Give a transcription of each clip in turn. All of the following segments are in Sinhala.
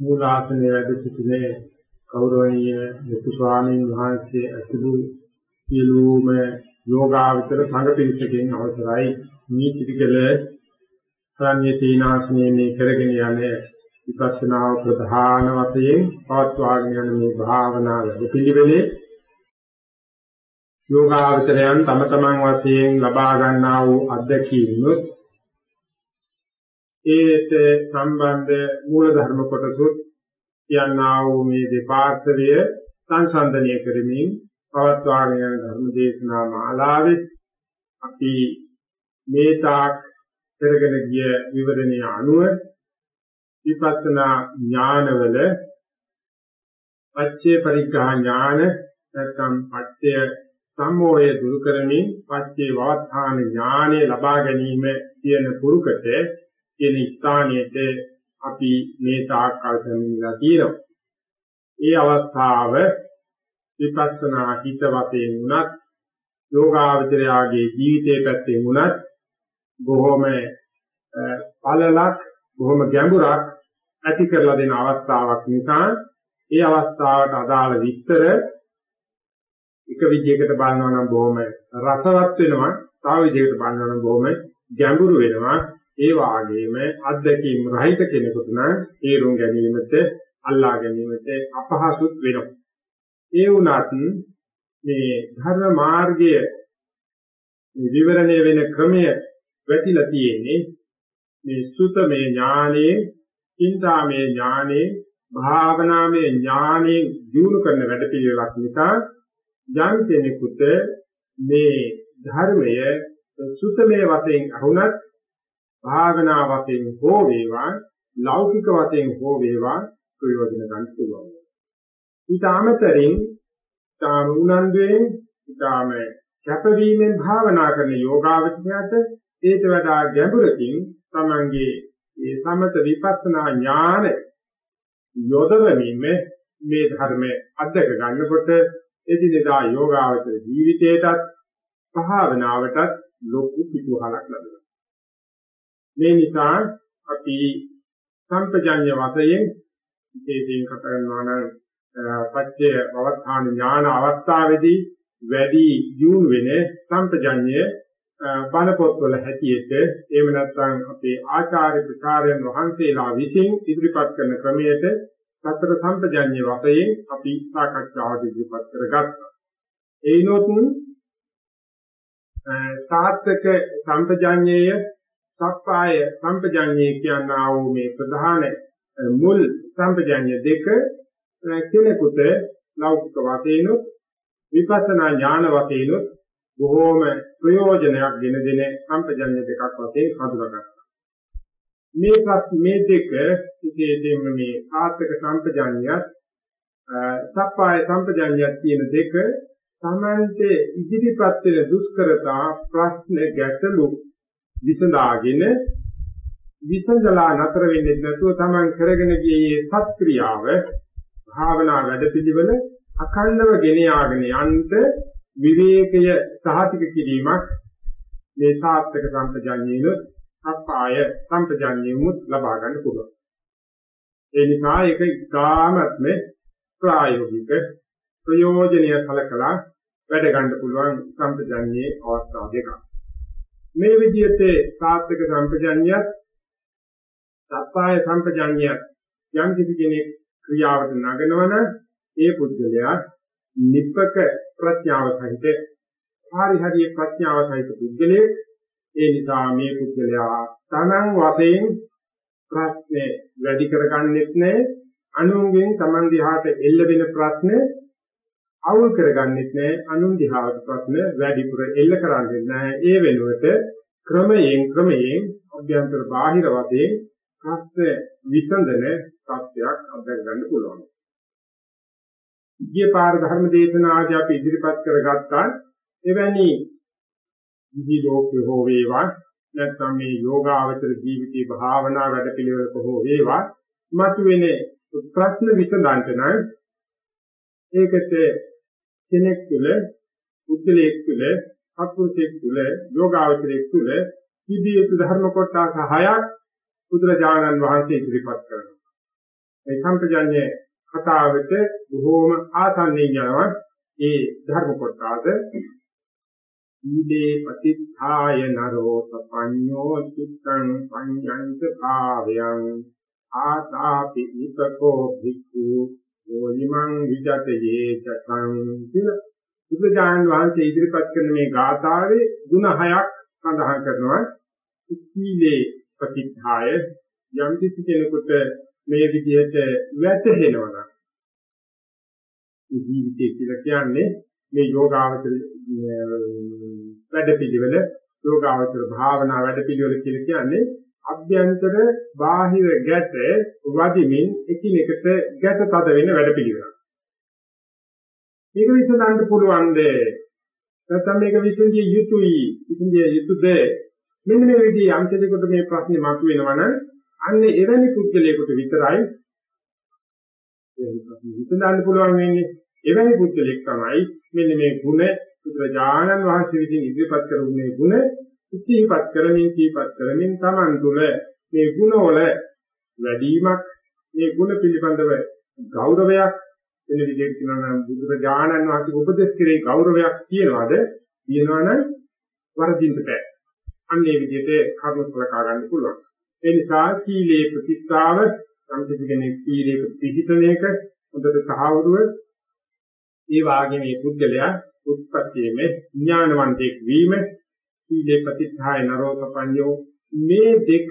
මූලාසනයේ වැඩ සිටිනේ ගෞරවනීය මෙතු ස්වාමීන් වහන්සේ ඇතුළු සියලුම යෝගාවචර සංඝ පිරිසකින් අවසරයි. මේ ත්‍රිකල ප්‍රඥා සීනාසනයේ මේ කරගෙන යන්නේ විපස්සනා ප්‍රධාන වශයෙන් පවත්වාගෙන යන මේ භාවනා පිළිවෙලේ යෝගාවචරයන් තම තමන් වශයෙන් ලබා ගන්නා වූ අත්දැකීම්නුත් ඒට සම්බන්ධ මූල ධර්ම කොටසුත් කියනා වූ මේ දෙපාර්ශවය සංසන්දනය කරමින් පවත්වාගෙන යන ධර්ම දේශනා මාලාවේ අපි මේ තාක් කරගෙන ගිය විවරණය අනුව විපස්සනා ඥානවල පච්චේ පරිග්‍රහ ඥාන නැත්නම් පච්චය සම්මෝහය දුරු කරමින් පච්චේ වාත්ථාන ඥානය ලබා ගැනීම කියන පුරුකට කියන ස්ථානයට අපි මේ තාක්කල් සම්මිලා තියෙනවා. ඒ අවස්ථාව විපස්සනා හිත වශයෙන් උනත් යෝගාවචරයාගේ ජීවිතයේ පැත්තෙන් උනත් බොහොම පළලක් බොහොම ගැඹුරක් ඇති කරලා දෙන අවස්ථාවක් නිසා ඒ අවස්ථාවට අදාළ විස්තර එක විදිහකට බලනවා නම් බොහොම රසවත් වෙනවා තව විදිහකට බලනවා නම් බොහොම ගැඹුරු වෙනවා ඒ වාගේම අත්දැකීම් රහිත කෙනෙකුට නම් තේරුම් ගැනීමට අල්ලා ගැනීමට අපහසුත් වෙනවා. ඒ වුණත් මේ ධර්ම මාර්ගය විවරණය වෙන ක්‍රමය වැටිලා තියෙන්නේ මේ සුතමේ ඥානේ, චින්තාමේ ඥානේ, භාවනාමේ ඥානේ දිනු කරන වැඩපිළිවෙලක් නිසා යම් කෙනෙකුට මේ ධර්මය සුතමේ වශයෙන් අහුණත් භාවනා වශයෙන් හෝ වේවා ලෞකික වශයෙන් හෝ වේවා ප්‍රයෝජන ගන්න පුළුවන්. ඊට අමතරින් තාම උනන්දුවෙන් ඊටාම කැපවීමෙන් භාවනා කරන යෝගාවචරයට ඒට වඩා ගැඹුරකින් තමන්ගේ ඒ සමත විපස්සනා ඥාන යොදවමින් මේ ධර්මයේ අධ්‍යක ගන්නකොට එදිනෙදා යෝගාවචර ජීවිතයටත් භාවනාවටත් ලොකු පිටුහලක් ලැබෙනවා. මේ නිසා අපි සම්පජඤ්ඤ වශයෙන් විශේෂයෙන් කතා කරනවා නම් පච්චය අවස්ථාන ඥාන අවස්ථාවේදී වැඩි දියුණු වෙන සම්පජඤ්ඤය බණ පොත්වල හැටියට එහෙම නැත්නම් අපේ ආචාර්ය ප්‍රචාරයන් වහන්සේලා විසින් ඉදිරිපත් කරන ක්‍රමයට සතර සම්පජඤ්ඤ වශයෙන් අපි සාකච්ඡාවට ඉදිරිපත් කරගත්තා. ඒනොත් සාත්‍යක සම්පජඤ්ඤය සප්පාය සම්පජඤ්ඤය කියනා වූ මේ ප්‍රධාන මුල් සම්පජඤ්ඤ දෙක කෙනෙකුට ලෞකික වශයෙන් විපස්සනා ඥාන වශයෙන් බොහෝම ප්‍රයෝජනයක් ගෙන දෙන සම්පජඤ්ඤ දෙකක් වශයෙන් හඳුනාගත්තා. මේ මේ දෙක විශේෂයෙන්ම මේ ආත්මක සම්පජඤ්ඤයත් සප්පාය සම්පජඤ්ඤයත් කියන දෙක සමන්තේ ඉදිරිපත් වෙන දුෂ්කරතා ප්‍රශ්න ගැටලු විසඳාගෙන විසඳලා නතර වෙන්නේ නැතුව Taman කරගෙන ගියේ සත්ක්‍රියාව භාවනා වැඩපිළිවෙල අඛණ්ඩව ගෙන යාගෙන යන්න විවේකය සහතික කිරීමක් මේ සාත්‍යක සම්පජඤ්ඤේන සප්පාය සම්පජඤ්ඤේමුත් ලබා ගන්න පුළුවන්. ඒ නිසා ඒක ඉතාමත්ම ප්‍රායෝගික ප්‍රයෝජනීය කලකලා වැඩ ගන්න පුළුවන් සම්පජඤ්ඤේ අවස්ථා දෙකක්. මේ විදිහට සාත්‍යක සම්පජඤ්ඤයත් සප්පාය සම්පජඤ්ඤයත් යම් කිසි කෙනෙක් ක්‍රියාවට නගනවන ඒ පුද්ගලයා නිප්පක ප්‍රඥාව සහිත හරි හරි ප්‍රඥාව සහිත පුද්ගලයෙක්. ඒ නිසා මේ පුද්ගලයා තමන් වශයෙන් ප්‍රශ්නේ වැඩි කරගන්නෙත් නැහැ අනුන්ගෙන් තමන් දිහාට එල්ල වෙන ප්‍රශ්න අවුල් කරගන්නෙත් නැහැ අනුන් දිහාට ප්‍රශ්න වැඩිපුර එල්ල කරන්නේ නැහැ ඒ වෙනුවට ක්‍රමයෙන් ක්‍රමයෙන් අභ්‍යන්තර බාහිර වශයෙන් ප්‍රශ්න විසඳන සත්‍යයක් අත්දැක ගන්න පුළුවන්. ඊයේ පාර ධර්ම දේශනාදී අපි ඉදිරිපත් කරගත්තා එවැනි විදි ලෝකේ හෝ වේවා නැත්නම් මේ යෝගාවචර ජීවිතේ භාවනා වැඩපිළිවෙලක හෝ වේවා මතුවෙන ප්‍රශ්න විසඳන්න නම් ඒකට කෙනෙක් තුළ උද්දලයක් තුළ අකුරුසෙක් තුළ යෝගාවචරයක් තුළ ඉදිරිය ධර්ම කොටස හයක් බුදුරජාණන් වහන්සේ ඉදිරිපත් කරනවා. මේ සම්පජඤ්ඤේ කතාවට බොහෝම ආසන්නයෙන් යනවා ඒ ධර්ම කොටස ඊදේ පතිත්ථාය නරෝ සපඤ්ඤෝ චිත්තං පඤ්ඤංච භාවයං ආතාපි ඉතකෝ භික්ඛු ඕනිමං විජතයේ චතං කියලා බුදුජානන් වහන්සේ ඉදිරිපත් කරන මේ ගාථාවේ ಗುಣ හයක් සඳහන් කරනවා. සීලේ ප්‍රතිධාය යම් කිසි කෙනෙකුට මේ විදිහට වැටහෙනවා නම් ජීවිතය කියලා කියන්නේ මේ යෝගාවචර වැඩපිළිවෙල යෝගාවචර භාවනා වැඩපිළිවෙල කියලා කියන්නේ අභ්‍යන්තර බාහිර ගැට වදිමින් එකිනෙකට ගැට තද වෙන වැඩපිළිවෙලක්. මේක විසඳන්න පුළුවන්ද? නැත්නම් මේක විසඳිය යුතුයි, විසඳිය යුතුද? මෙන්න මේ විදිහේ අන්තිමකට මේ ප්‍රශ්නේ මතුවෙනවා නම් අන්න එවැනි පුද්ගලයෙකුට විතරයි විසඳන්න පුළුවන් වෙන්නේ. එවැනි පුද්ගලෙක් තමයි මෙන්න මේ ಗುಣ බුදුරජාණන් වහන්සේ විසින් ඉදිරිපත් කරුනේ ಗುಣ සිහිපත් කරමින් සිහිපත් කරමින් Taman තුල මේ ಗುಣවල වැඩිවීමක් මේ ಗುಣ පිළිබඳව ගෞරවයක් වෙන විදිහට කියනවා නම් බුදුරජාණන් වහන්සේ උපදෙස් කරේ ගෞරවයක් කියනවාද කියනවනම් වරදින්නට බෑ. අන්න ඒ විදිහට කර්ම සලකා ගන්න පුළුවන්. ඒ නිසා සීලේ ප්‍රතිස්ථාව සම්පූර්ණයෙන්ම සීලේ පිහිටණයක හොඳට සහවුරුව ඒ වාගේ මේ පුද්ගලයා උත්පත්තියේ ඥානවන්තෙක් වීම සීලේ ප්‍රතිස්ථාය නරෝ සපඤ්ඤෝ මේ දෙක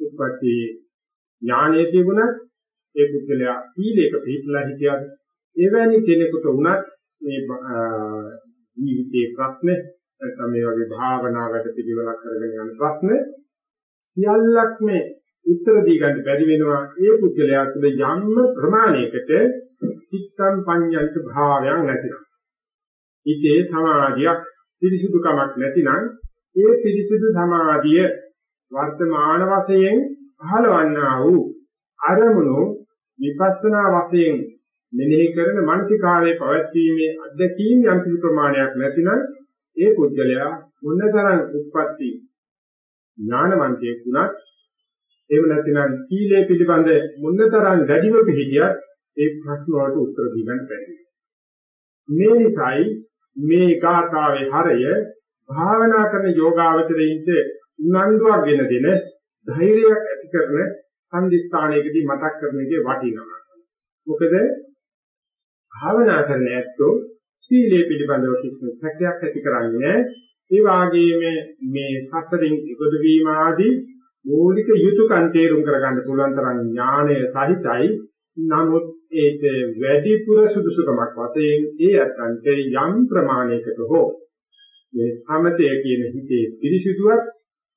උත්පත්ති ඥානයේ තිබුණත් ඒ පුද්ගලයා සීලේක පිළිපදලා හිටියත් එවැනි කෙනෙකුට වුණත් මේ ජීවිතයේ ප්‍රශ්න නැත්නම් මේ වගේ භාවනා වැඩ පිළිවෙලක් කරගෙන යන ප්‍රශ්න සියල්ලක් මේ උත්තර දී ගන්න බැරි වෙනවා. ඒ පුද්ගලයා තුළ යම් ප්‍රමාණයකට චිත්තම් පඤ්ඤන්ත භාවයක් නැතිනම්. ඉතේ සමාධියක් පිරිසුදුකමක් නැතිනම් ඒ පිරිසුදු සමාධිය වර්තමාන වශයෙන් පහළවන්නා වූ අරමුණු විපස්සනා වශයෙන් මෙනෙහි කරන මානසිකාවේ පැවැත්වීමේ අධ්‍යක්ීම් යම් කිසි ප්‍රමාණයක් නැතිනම් ඒ පුද්ගලයා මොනතරම් උත්පත්ති ඥානවන්තයෙක් වුණත් එහෙම නැත්නම් සීලය පිළිබඳ මොනතරම් වැඩිව පිළිගියත් ඒ ප්‍රශ්න වලට උත්තර දී ගන්න බැහැ. මේ නිසායි මේ ගාථාවේ හරය භාවනා කරන යෝගාවචරයින්ට උනන්දුවක් ගෙන දෙන ධෛර්යයක් ඇති කරන සංදිස්ථානයකදී මතක් කරන එකේ වටිනවා. මොකද භාවනා කරන ඇත්තෝ සීලය පිළිබඳව කිසිම සැකයක් ඇති කරන්නේ ඒ වාගේම මේ සසරින් ඉගොඩ වීම ආදී මූලික යුතුයකම් තේරුම් කරගන්න පුළුවන් තරම් ඥානය සහිතයි නමුත් ඒක වැඩිපුර සුදුසුකමක් වශයෙන් ඒ අත්න්ට යම් ප්‍රමාණයකට හෝ මේ සමතය කියන හිතේ පිරිසිදුවත්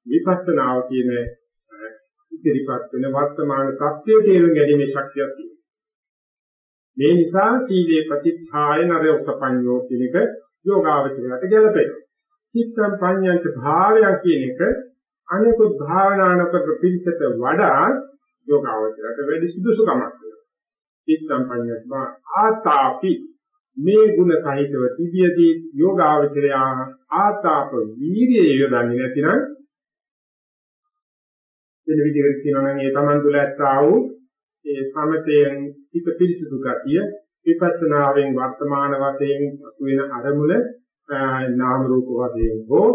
විපස්සනාව කියන ඉදිරිපත් වෙන වර්තමාන තත්ත්වයේ තේරුම් ගැනීමේ ශක්තියක් තියෙනවා. මේ නිසා සීලේ ප්‍රතිත්ථාය නරෝසපඤ්ඤෝ කියන එක යෝගාවචරයට ගැලපෙනවා. චිත්තම් පඤ්ඤන්ත භාවය කියන එක අනිකුත් භාවනානක පිළිසෙට වඩා යෝගාවචරයට වැඩි සුදුසුකමක් වෙනවා. චිත්තම් පඤ්ඤස්මා ආතාපි. මේ ಗುಣ සහිතව තිබියදී යෝගාවචරය ආතාප වීර්යය යොදන්නේ නැතිනම් වෙන විදිහකට කියනවා නම් ඒ Taman තුල ඇත්තා වූ ඒ සමතයෙන් හිත පිරිසුදු ගතිය විපස්සනාවෙන් වර්තමාන වශයෙන් වෙන අරමුණ නාම රූප වශයෙන් හෝ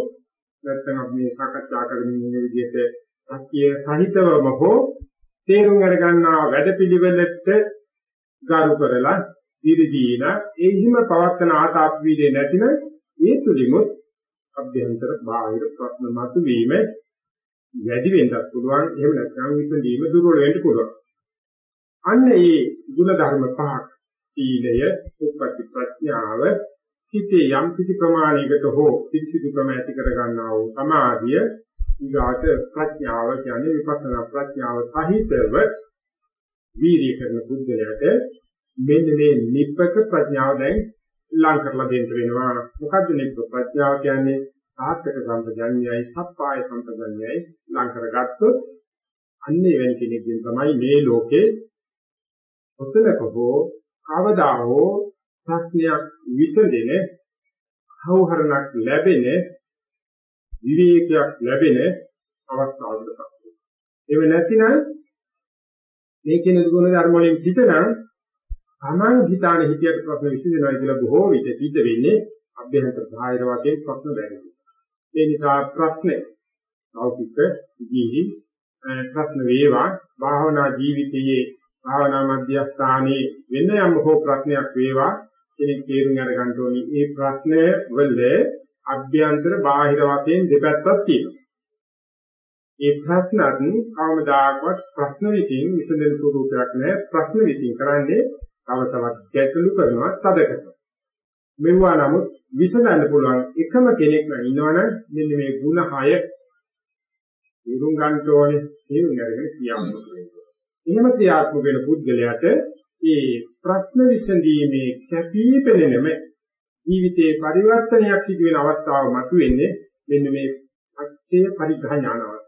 නැත්නම් අපි මේ සාකච්ඡා කරමින් ඉන්න විදිහට සත්‍ය සහිතවම හෝ තේරුම් අරගන්නා වැඩපිළිවෙලට ගරු කරලා දිවිදීන ඒ හිම පවත්තන ආතාප වීදේ නැතිනම් ඒ තුලිමුත් අභ්‍යන්තර බාහිර ප්‍රශ්න මතුවීම වැඩි වෙන්නත් පුළුවන්. එහෙම නැත්නම් විසඳීම දුර්වල වෙන්න පුළුවන්. අන්න ඒ ගුණ ධර්ම පහක් සීලය උපපති ප්‍රඥාව සිතේ යම් කිසි ප්‍රමාණයකට හෝ පිළිසිදුකම ඇති කර ගන්නා වූ සමාධිය ඊගාට ප්‍රඥාව කියන්නේ විපස්සනා ප්‍රඥාව සහිතව වීර්ය කරන බුද්ධලයට මෙන්න මේ නිප්පක ප්‍රඥාව දැන් ලං කරලා දෙන්න වෙනවා මොකද්ද නිප්පක ප්‍රඥාව කියන්නේ සාර්ථක සම්පජඤ්ඤයයි සප්පාය සම්පජඤ්ඤයයි ලං කරගත්තොත් අන්නේ වෙන කෙනෙක්ගෙන් තමයි මේ ලෝකේ ඔතනක හෝ කවදා හෝ ප්‍රශ්නයක් විසඳෙන හවුහරණක් ලැබෙන විවේකයක් ලැබෙන අවස්ථාවකට පත් වෙනවා. එහෙම නැතිනම් මේ කියන දුගුණ ධර්ම වලින් පිටනම් Taman හිතාන හිතියට ප්‍රශ්න විසඳෙනවා කියලා බොහෝ විට සිද්ධ වෙන්නේ අභ්‍යන්තර බාහිර වශයෙන් ප්‍රශ්න බැරිද. ඒ නිසා ප්‍රශ්නේ ලෞකික ජීවි ප්‍රශ්න වේවා භාවනා ජීවිතයේ භාවනා මධ්‍යස්ථානයේ වෙන යම් හෝ ප්‍රශ්නයක් වේවා කෙනෙක් තේරුම් අරගන්න ඕනි. මේ ප්‍රශ්නය වල අභ්‍යන්තර බාහිර වශයෙන් දෙපැත්තක් තියෙනවා. ඒ ප්‍රශ්නත් කවමදාකවත් ප්‍රශ්න විසින් විසඳෙන ස්වරූපයක් නෑ. ප්‍රශ්න විසින් කරන්නේ තව තවත් ගැටලු කරනවා තද කරනවා. මෙවුවා නමුත් විසඳන්න පුළුවන් එකම කෙනෙක් නම් ඉන්නවනම් මෙන්න මේ ಗುಣ 6 ඉරුම් ගන්න ඕනේ. තේරුම් අරගෙන කියන්න එහෙම ක්‍රියාත්මක වෙන පුද්ගලයාට ඒ ප්‍රශ්න විසඳීමේ කැපී පෙනෙනම ජීවිතේ පරිවර්තනයක් සිදු වෙන අවස්ථාව මතුවෙන්නේ මෙන්න මේ අච්චය පරිග්‍රහ ඥාන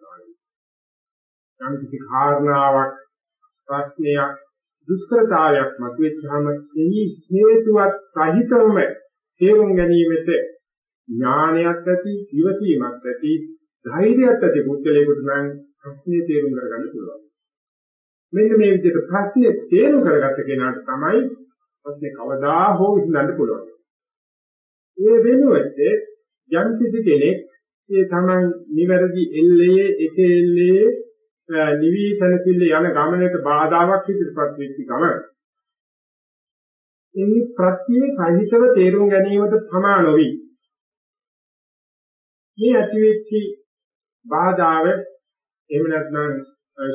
අවස්ථාවයි. නම් කිසි කාරණාවක් ප්‍රශ්නයක් දුෂ්කරතාවයක් මතුවෙච්චාම එහි හේතුවත් සහිතවම තේරුම් ගැනීමට ඥානයක් ඇති, ඉවසීමක් ඇති, ධෛර්යයක් ඇති පුද්ගලයෙකුට නම් ප්‍රශ්නේ තේරුම් ගන්න පුළුවන්. මෙන්න මේ විදිහට ප්‍රශ්නේ තේරුම් කරගත්ත කෙනාට තමයි ප්‍රශ්නේ කවදා හෝ විසඳන්න පුළුවන්. ඒ වෙනුවට යම් කිසි කෙනෙක් ඒ තමන් නිවැරදි එල්ලේ එක එල්ලේ නිවිසනසිල්ල යන ගමනට බාධාවක් ඉදිරිපත් වෙච්ච ගම. එහි ප්‍රත්‍ය සහිතව තේරුම් ගැනීමට ප්‍රමා නොවි. මේ ඇතිවෙච්ච බාධාව එහෙම නැත්නම්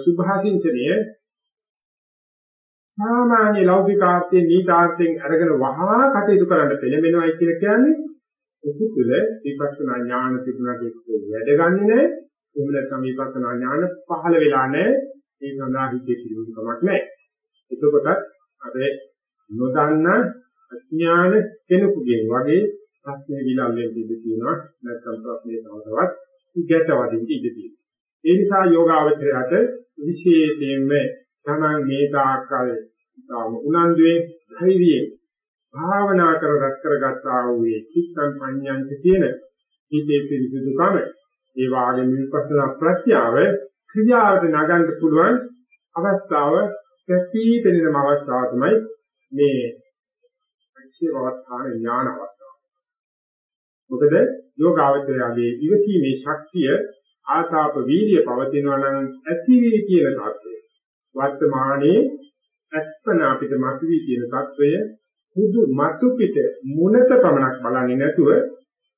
සුභාසින්චනය සාමාන්‍ය ලෞකික ආර්ථයෙන් නීතාර්ථයෙන් අරගෙන වහා කටයුතු කරන්න පෙළඹෙනවයි කියලා කියන්නේ. ඒක තුළ විපස්සනා ඥාන තිබුණාට ඒක වැඩගන්නේ නැහැ. එහෙම නැත්නම් විපස්සනා ඥාන පහළ වෙලා නැහැ. ඒ සඳහා හිතේ කිසිම කමක් නැහැ. එතකොටත් අර නොදන්න අඥාන කෙනෙකුගේ වගේ ප්‍රශ්නේ විලල්ලෙන් ඉඳ තියෙනවා. නැත්නම් ප්‍රශ්නේ තවතවත් ගැටවදින් ඉඳ තියෙනවා. ඒ නිසා යෝගාවචරයට විශේෂයෙන්ම තමන් මේ තාක්කල් තාම උනන්දුවේ ධෛර්යයෙන් භාවනා කර රැස් කරගත්තා වූ මේ චිත්තං පඤ්ඤාන්ත කියන හිතේ පිරිසුදුකම ඒ වාගේ විපස්සනා ප්‍රඥාව ක්‍රියාවට නගන්න පුළුවන් අවස්ථාව ප්‍රතිපෙළෙනම අවස්ථාව තමයි මේ පරිච්ඡේවවස්ථාන ඥාන අවස්ථාව. මොකද යෝගාවචරයගේ ඉවසීමේ ශක්තිය ආතාප වීර්ය පවතිනවා නම් ඇති වී කියන தත්ත්වය. වර්තමානයේ ඇත්තන අපිට මතුවී කියන தත්ත්වය හුදු මතු පිට මුනත පමණක් බලන්නේ නැතුව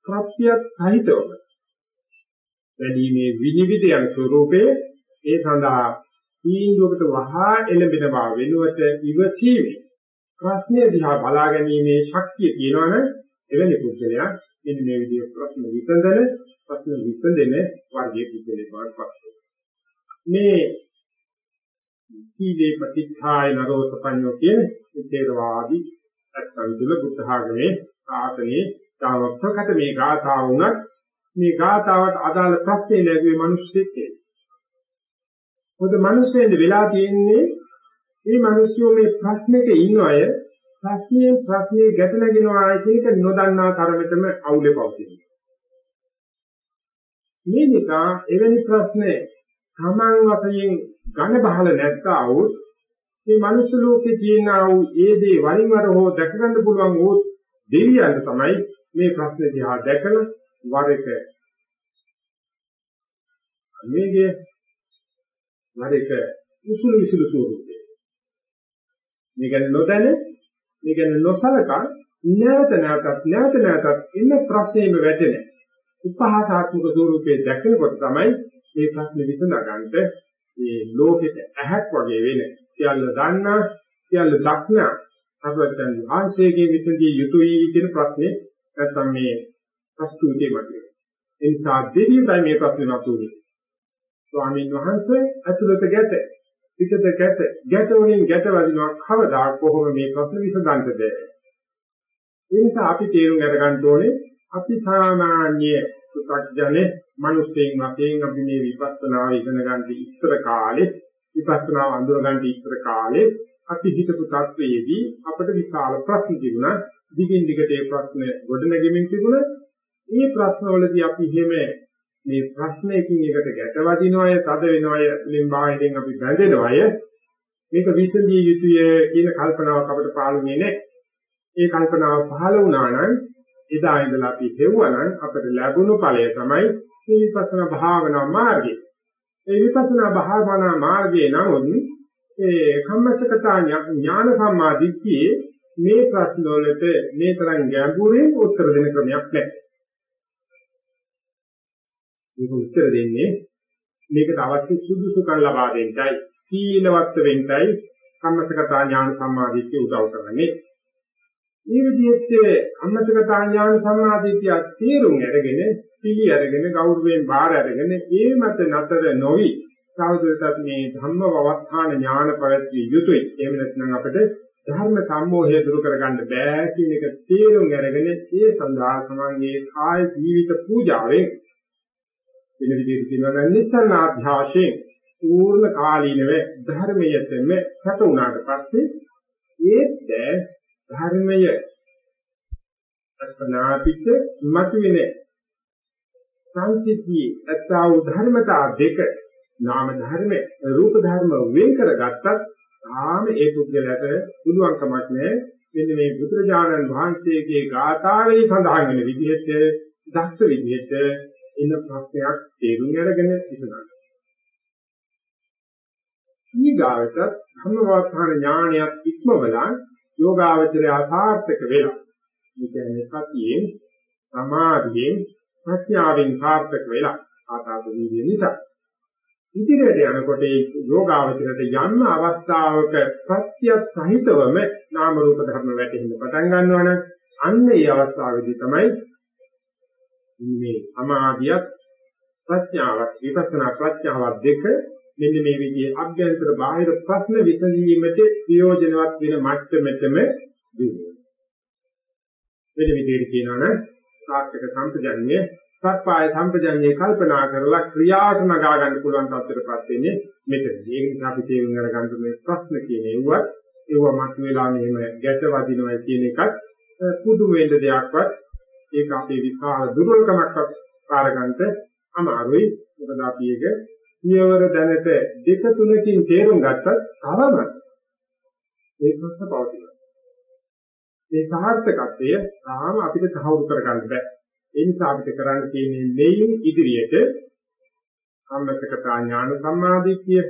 ප්‍රත්‍යත් සහිතව වැඩිමේ විනිවිද යන ස්වરૂපයේ ඒ සඳහා තීන්දුවකට වහා එළඹෙන බව වෙනුවට ඉවසීමේ ප්‍රශ්නය දිහා බලා ගැනීමේ ශක්තිය තියෙනවනේ එවැනි පුද්ගලයා මෙන්න මේ විදිහට ප්‍රශ්න විසඳන ප්‍රශ්න විසඳෙන වර්ගයේ පුද්ගලයෙක් බවට පත් මේ සීලේ ප්‍රතිඛාය නරෝ සපඤ්ඤෝ කියන උත්තේරවාදී නැත්නම් දුල බුද්ධ ආගමේ ආසනේ තාම ප්‍රකට මේ ගාථා වුණත් මේ ගාතාවට අදාළ ප්‍රශ්නේ ලැබුවේ මිනිස්සෙක් ඒ. මොකද මිනිස්සෙන්ද වෙලා තියෙන්නේ මේ මිනිස්සු මේ ප්‍රශ්නෙක ඉන්න අය ප්‍රශ්නයෙන් ප්‍රශ්නේ ගැට නැගෙනවා කියන එක නොදන්නා තරමටම අවුලේ පවතිනවා. මේ නිසා එවැනි ප්‍රශ්නේ තමන් වශයෙන් ඝන බහල නැත්තා වූ මේ මනුෂ්‍ය ලෝකේ තියෙන වූ ඒ දේ වරින් වර හෝ දැක ගන්න පුළුවන් වූ දෙවියන් තමයි මේ ප්‍රශ්නේ දිහා දැකලා වර එක මේගේ වර එක උසුළු විසුළු ස්වරූපේ මේ ගැන නොදැන මේ ගැන නොසලකා නැවත නැවතත් නැවත නැවතත් ඉන්න ප්‍රශ්නේම වැටෙන උපහාසාත්මක ස්වරූපයේ දැකනකොට තමයි මේ ප්‍රශ්නේ විසඳගන්නට මේ ලෝකෙට ඇහැක් වගේ වෙන. සියල්ල දන්නා සියල්ල දක්නා අපතන් ආංශයේ විසඳිය යුතුයි කියන ප්‍රශ්නේ නැත්නම් මේ ප්‍රස්තුතිය මතේ. ඒ නිසා දෙවියන්යි මේ ප්‍රශ්නේ නතුනේ. ස්වාමීන් වහන්සේ අතුලත ගැට පිටත ගැට ගැට වලින් ගැට වදිනවා කවදා කොහොම මේ ප්‍රශ්න විසඳන්නද? ඒ නිසා අපි තේරුම් අරගන්න ඕනේ අපි සාමාන්‍ය පු탁ජනේ මිනිස්සෙන් වශයෙන් අපි මේ විපස්සනාව ඉගෙන ගන්න ඉස්සර කාලේ විපස්සනාව අඳුර ගන්න ඉස්සර කාලේ අපි හිතපු තත්වයේදී අපිට විශාල ප්‍රශ්න තිබුණා දිගින් දිගට ඒ ප්‍රශ්න ගොඩනගෙමින් තිබුණා මේ ප්‍රශ්නවලදී අපි හිම මේ ප්‍රශ්නයකින් එකට ගැටවදිනවය තද වෙනවය වලින් බාහිරින් අපි බැඳෙනවය මේක විසඳිය යුතුය කියන කල්පනාවක් අපිට පාළුනේ නැහැ ඒ කල්පනාව පහළ වුණා නම් එදා ඉඳලා අපි හෙව්වනම් අපිට ලැබුණු ඵලය තමයි මේ විපස්සනා භාවනා මාර්ගය. ඒ විපස්සනා භාවනා මාර්ගයේ නමුත් ඒ කම්මසකතා ඥාන සම්මාදිට්ඨියේ මේ ප්‍රශ්න වලට මේ තරම් ගැඹුරින් උත්තර දෙන ක්‍රමයක් නැහැ. මේක උත්තර දෙන්නේ මේකට අවශ්‍ය සුදුසුකම් ලබා දෙන්නයි සීලවත් වෙන්නයි කම්මසකතා ඥාන සම්මාදිට්ඨිය උදව් කරන්නේ. මේ විදිහට අමතකතා ඥාන සම්මාදිටිය තේරුම් අරගෙන පිළි අරගෙන ගෞරවයෙන් බාර අරගෙන ඒ මත නතර නොවි සාවදත්තත් මේ ධම්ම වවත්තාන ඥාන පවත්විය යුතුයි. එහෙම නැත්නම් අපිට ධර්ම සම්මෝහය දුරු කරගන්න බෑ කියන එක තේරුම් අරගෙන ඒ සඳහා සමන්ගේ කාය ජීවිත පූජාවෙන් වෙන විදිහට කියනවා නම් නිස්සන්නාධ්‍යාශයෙන් පූර්ණ කාලීනව ධර්මයටම කට උනාට පස්සේ ඒත් ධර්මය අස්පනාපිත මතුවෙන සංසිද්ධියේ අත්තා වූ ධර්මතා දෙක නාම ධර්ම රූප ධර්ම වෙන් කරගත්තත් ආම ඒ පුද්ගලයාට පුළුවන්කමක් නැහැ. මෙන්න මේ බුදුරජාණන් වහන්සේගේ ගාථාවේ සඳහන් වෙන විදිහට දක්ෂ විදිහට එන ප්‍රශ්නයක් තේරුම් අරගෙන විසඳන්න. ඊගාවට ධම්මවත්හන ඥානයක් ඉක්මවලා යෝගාවචරය අසාර්ථක වෙලා. මේ කියන්නේ සතියෙන් සමාධියෙන් ප්‍රඥාවෙන් සාර්ථක වෙලා ආතාප වීර්ය නිසා. ඉදිරියට යනකොට ඒ යෝගාවචරයට යම් අවස්ථාවක ප්‍රත්‍ය සහිතවම නාම රූප ධර්ම වැටෙන්න පටන් ගන්නවනම් අන්න ඒ අවස්ථාවේදී තමයි මේ සමාධියත් ප්‍රඥාවත් විපස්සනා ප්‍රඥාවත් දෙක මෙන්න මේ විදිහේ අභ්‍යන්තර බාහිර ප්‍රශ්න විසඳීමට ප්‍රයෝජනවත් වෙන මට්ටමටම දියුණුව. වෙන විදිහට කියනවා නම් සාර්ථක සම්පජන්‍ය සත්පාය සම්පජන්‍ය කල්පනා කරලා ක්‍රියාවට නගා ගන්න පුළුවන් තත්ත්වයටපත් වෙන්නේ මෙතනදී. ඒක නිසා අපි තේරුම් අරගන්න මේ ප්‍රශ්න කියන ඒවත් ඒව මත වෙලා මෙහෙම ගැට වදිනවා කියන එකත් පුදුම වෙන්න දෙයක්වත් ඒක අපේ විශාල දුර්වලකමක්වත් පාරගන්න අමාරුයි. මොකද අපි ඒක පියවර දැනට දෙක තුනකින් තේරුම් ගත්තත් තවම ඒ ප්‍රශ්න පවතිනවා. මේ සාර්ථකත්වය තාම අපිට තහවුරු කරගන්න බෑ. ඒ නිසා අපිට කරන්න තියෙන්නේ මේන් ඉදිරියට සම්මතකතා ඥාන සම්මාදිට්ඨිය,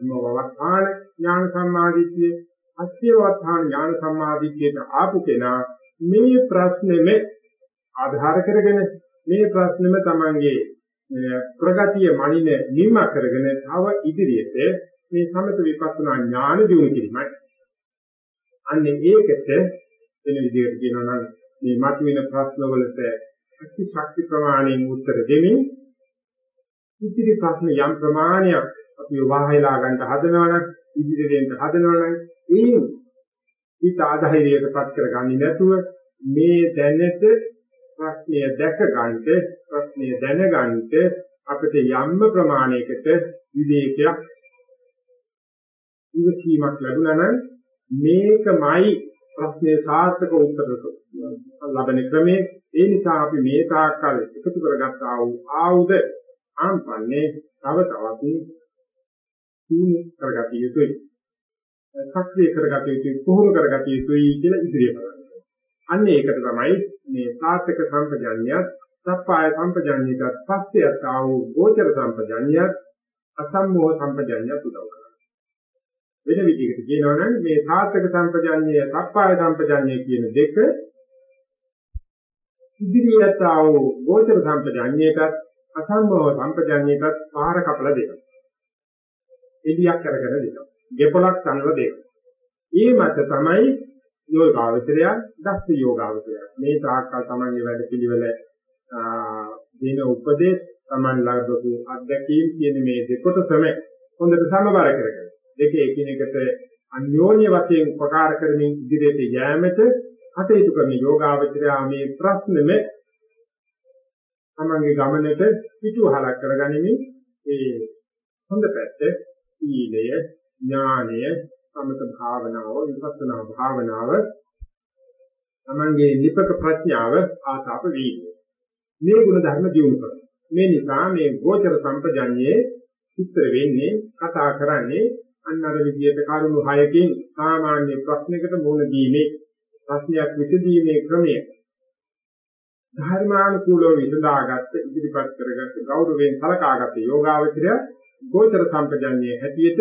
මොවවත්තාන ඥාන සම්මාදිට්ඨිය, අත්‍යවත්තාන ඥාන සම්මාදිට්ඨියට ආපු කෙනා මේ ප්‍රශ්නෙම ආධාර කරගෙන මේ ප්‍රශ්නෙම තමන්ගේ ප්‍රගතිය මනින නිර්ම කරගෙන තව ඉදිරියට මේ සමත විපස්සනා ඥාන දිනු කිරීමයි. අන්නේ ඒකට වෙන විදිහට කියනවා නම් මේ මතුවෙන ප්‍රශ්න වලට ශක්ති ශක්ති ප්‍රමාණයෙන් උත්තර දෙමින් ඉදිරි ප්‍රශ්න යම් ප්‍රමාණයක් අපි වහයලා ගන්න හදනවනම් ඉදිරියට හදනවනම් ඒ හිත ආධෛර්යයටපත් කරගන්නේ නැතුව මේ දැනට ප්‍රශ්නය දැක ගන්නට ප්‍රශ්නය දැන ගන්නට අපිට යම්ම ප්‍රමාණයකට විවේකයක් ඉවසීමක් ලැබුණා නම් මේකමයි ප්‍රශ්නේ සාර්ථක උත්තර ලබන ක්‍රමේ ඒ නිසා අපි මේ තාක්කල් එකතු කරගත්තා වූ ආයුධ ආම්පන්නේ තව තවත් දිනු කරගatiya යුතුයි. සක්‍රිය කරගatiya යුතුයි පුහුණු කරගatiya යුතුයි කියලා ඉදිරිය කරන්නේ අන්න ඒකට තමයි මේ සාර්ථක සම්පජඤ්ඤයත් සප්පාය සම්පජඤ්ඤයත් පස්සෙත් ආ වූ ගෝචර සම්පජඤ්ඤයත් අසම්මෝහ සම්පජඤ්ඤයත් උදව් කරනවා. වෙන විදිහකට කියනවා නම් මේ සාර්ථක සම්පජඤ්ඤය සප්පාය සම්පජඤ්ඤය කියන දෙක ඉදිරියට ආ වූ ගෝචර සම්පජඤ්ඤයටත් අසම්මෝහ සම්පජඤ්ඤයටත් පාර කපලා දෙනවා. එලියක් කරගෙන දෙනවා. ගෙපලක් තනලා දෙනවා. ඒ මත තමයි යෝගාවචරය දස්ස යෝගාවචරය මේ තාක්කල් තමයි වැඩ පිළිවෙල දෙන උපදේශ Taman ලබපු අත්දැකීම් කියන මේ දෙකොටසම හොඳට සමබර කරගන්න. දෙක එකිනෙකට අන්‍යෝන්‍ය වශයෙන් උපකාර කරමින් ඉදිරියට යෑමට කටයුතු කරන යෝගාවචරය මේ ප්‍රශ්නෙම තමන්ගේ ගමනට පිටුවහලක් කරගනිමින් ඒ හොඳ පැත්ත සීලය ඥානය සමත භාවනාව විපස්සනා භාවනාව තමන්ගේ නිපක ප්‍රඥාව ආසාප වීර්යය මේ ගුණ ධර්ම දියුණු කරනවා. මේ නිසා මේ ගෝචර සම්පජඤ්ඤයේ විස්තර වෙන්නේ කතා කරන්නේ අන්න අර විදියට කරුණු හයකින් සාමාන්‍ය ප්‍රශ්නයකට මුහුණ දීමේ ප්‍රශ්නයක් විසඳීමේ ක්‍රමය. ධර්මානුකූලව විසඳාගත්ත ඉදිරිපත් කරගත්ත ගෞරවයෙන් සලකාගත්ත යෝගාවචරය ගෝචර සම්පජඤ්ඤයේ හැටියට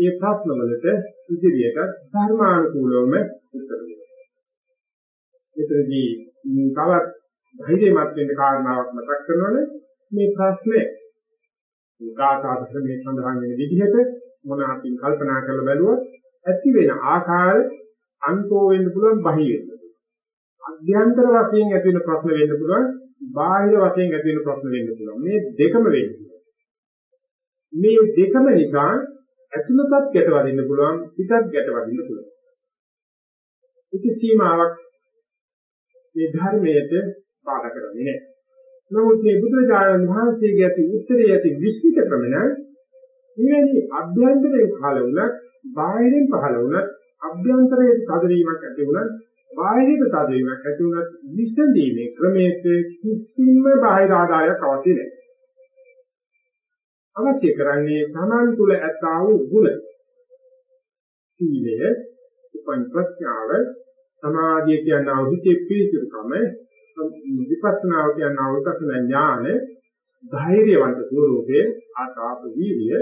ඒ ප්‍රශ්නවලට ඉදිරියට ධර්මානුකූලවම උත්තර දෙනවා. එතනදී තවත් ධෛර්යමත් වෙන්න කාරණාවක් මතක් කරනවනේ මේ ප්‍රශ්නේ උදාහරණයක් මේ සඳහන් වෙන විදිහට මොන අතින් කල්පනා කරලා බැලුවොත් ඇති වෙන ආකාරය අන්තෝ වෙන්න පුළුවන් බහි වෙන්න පුළුවන්. අධ්‍යන්තර වශයෙන් ඇති වෙන ප්‍රශ්න වෙන්න පුළුවන් බාහිර වශයෙන් ඇති වෙන ප්‍රශ්න වෙන්න පුළුවන්. මේ දෙකම වෙන්න මේ දෙකම නිසා ඇතුළතත් ගැට වදින්න පුළුවන් පිටත් ගැට වදින්න පුළුවන්. ඒක සීමාවක් මේ ධර්මයට බාධා කරන්නේ නැහැ. නමුත් මේ බුදුරජාණන් වහන්සේගේ ඇති උත්තරයේ ඇති විශ්විත ක්‍රමන මෙවැනි අභ්‍යන්තරයෙන් පහළ වුණත් බාහිරින් පහළ වුණත් අභ්‍යන්තරයේ තදවීමක් ඇති වුණත් බාහිරට තදවීමක් ඇති වුණත් විසඳීමේ ක්‍රමයක කිසිම බාහිර ආදායක් අවශ්‍ය නැහැ. අවශ්‍ය කරන්නේ තමන් තුළ ඇත්තා වූ ගුණ. සීලය, උපන් ප්‍රඥාව, සමාධිය කියනවා හිතේ පිළිතුරුකම, විපස්සනාව කියනවා විපස්සනා ඥාන, ධෛර්යවන්ත ස්වરૂපයේ ආතාප වීර්ය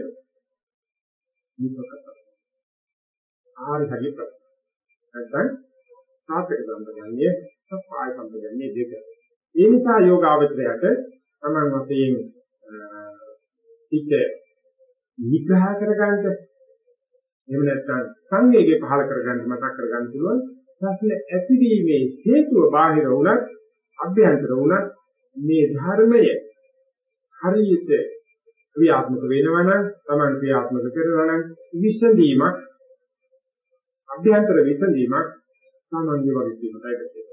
නිපකත. ආරි හරි ප්‍රශ්න. නැත්නම් සාපේක්ෂ සම්පජන්‍ය, සප්පාය සම්පජන්‍ය දෙක. ඒ නිසා යෝගාවචරයට තමන් වශයෙන් හිත නිග්‍රහ කරගන්නට එහෙම නැත්නම් සංවේගය පහල කරගන්න මතක් කරගන්න පුළුවන් ප්‍රශ්න ඇතිවීමේ හේතුව බාහිර වුණත් අභ්‍යන්තර වුණත් මේ ධර්මය හරියට ක්‍රියාත්මක වෙනවා නම් Taman ක්‍රියාත්මක කරනවා නම් විසඳීමක් අභ්‍යන්තර විසඳීමක් Tamanගේ වගකීමයි වෙන්නේ.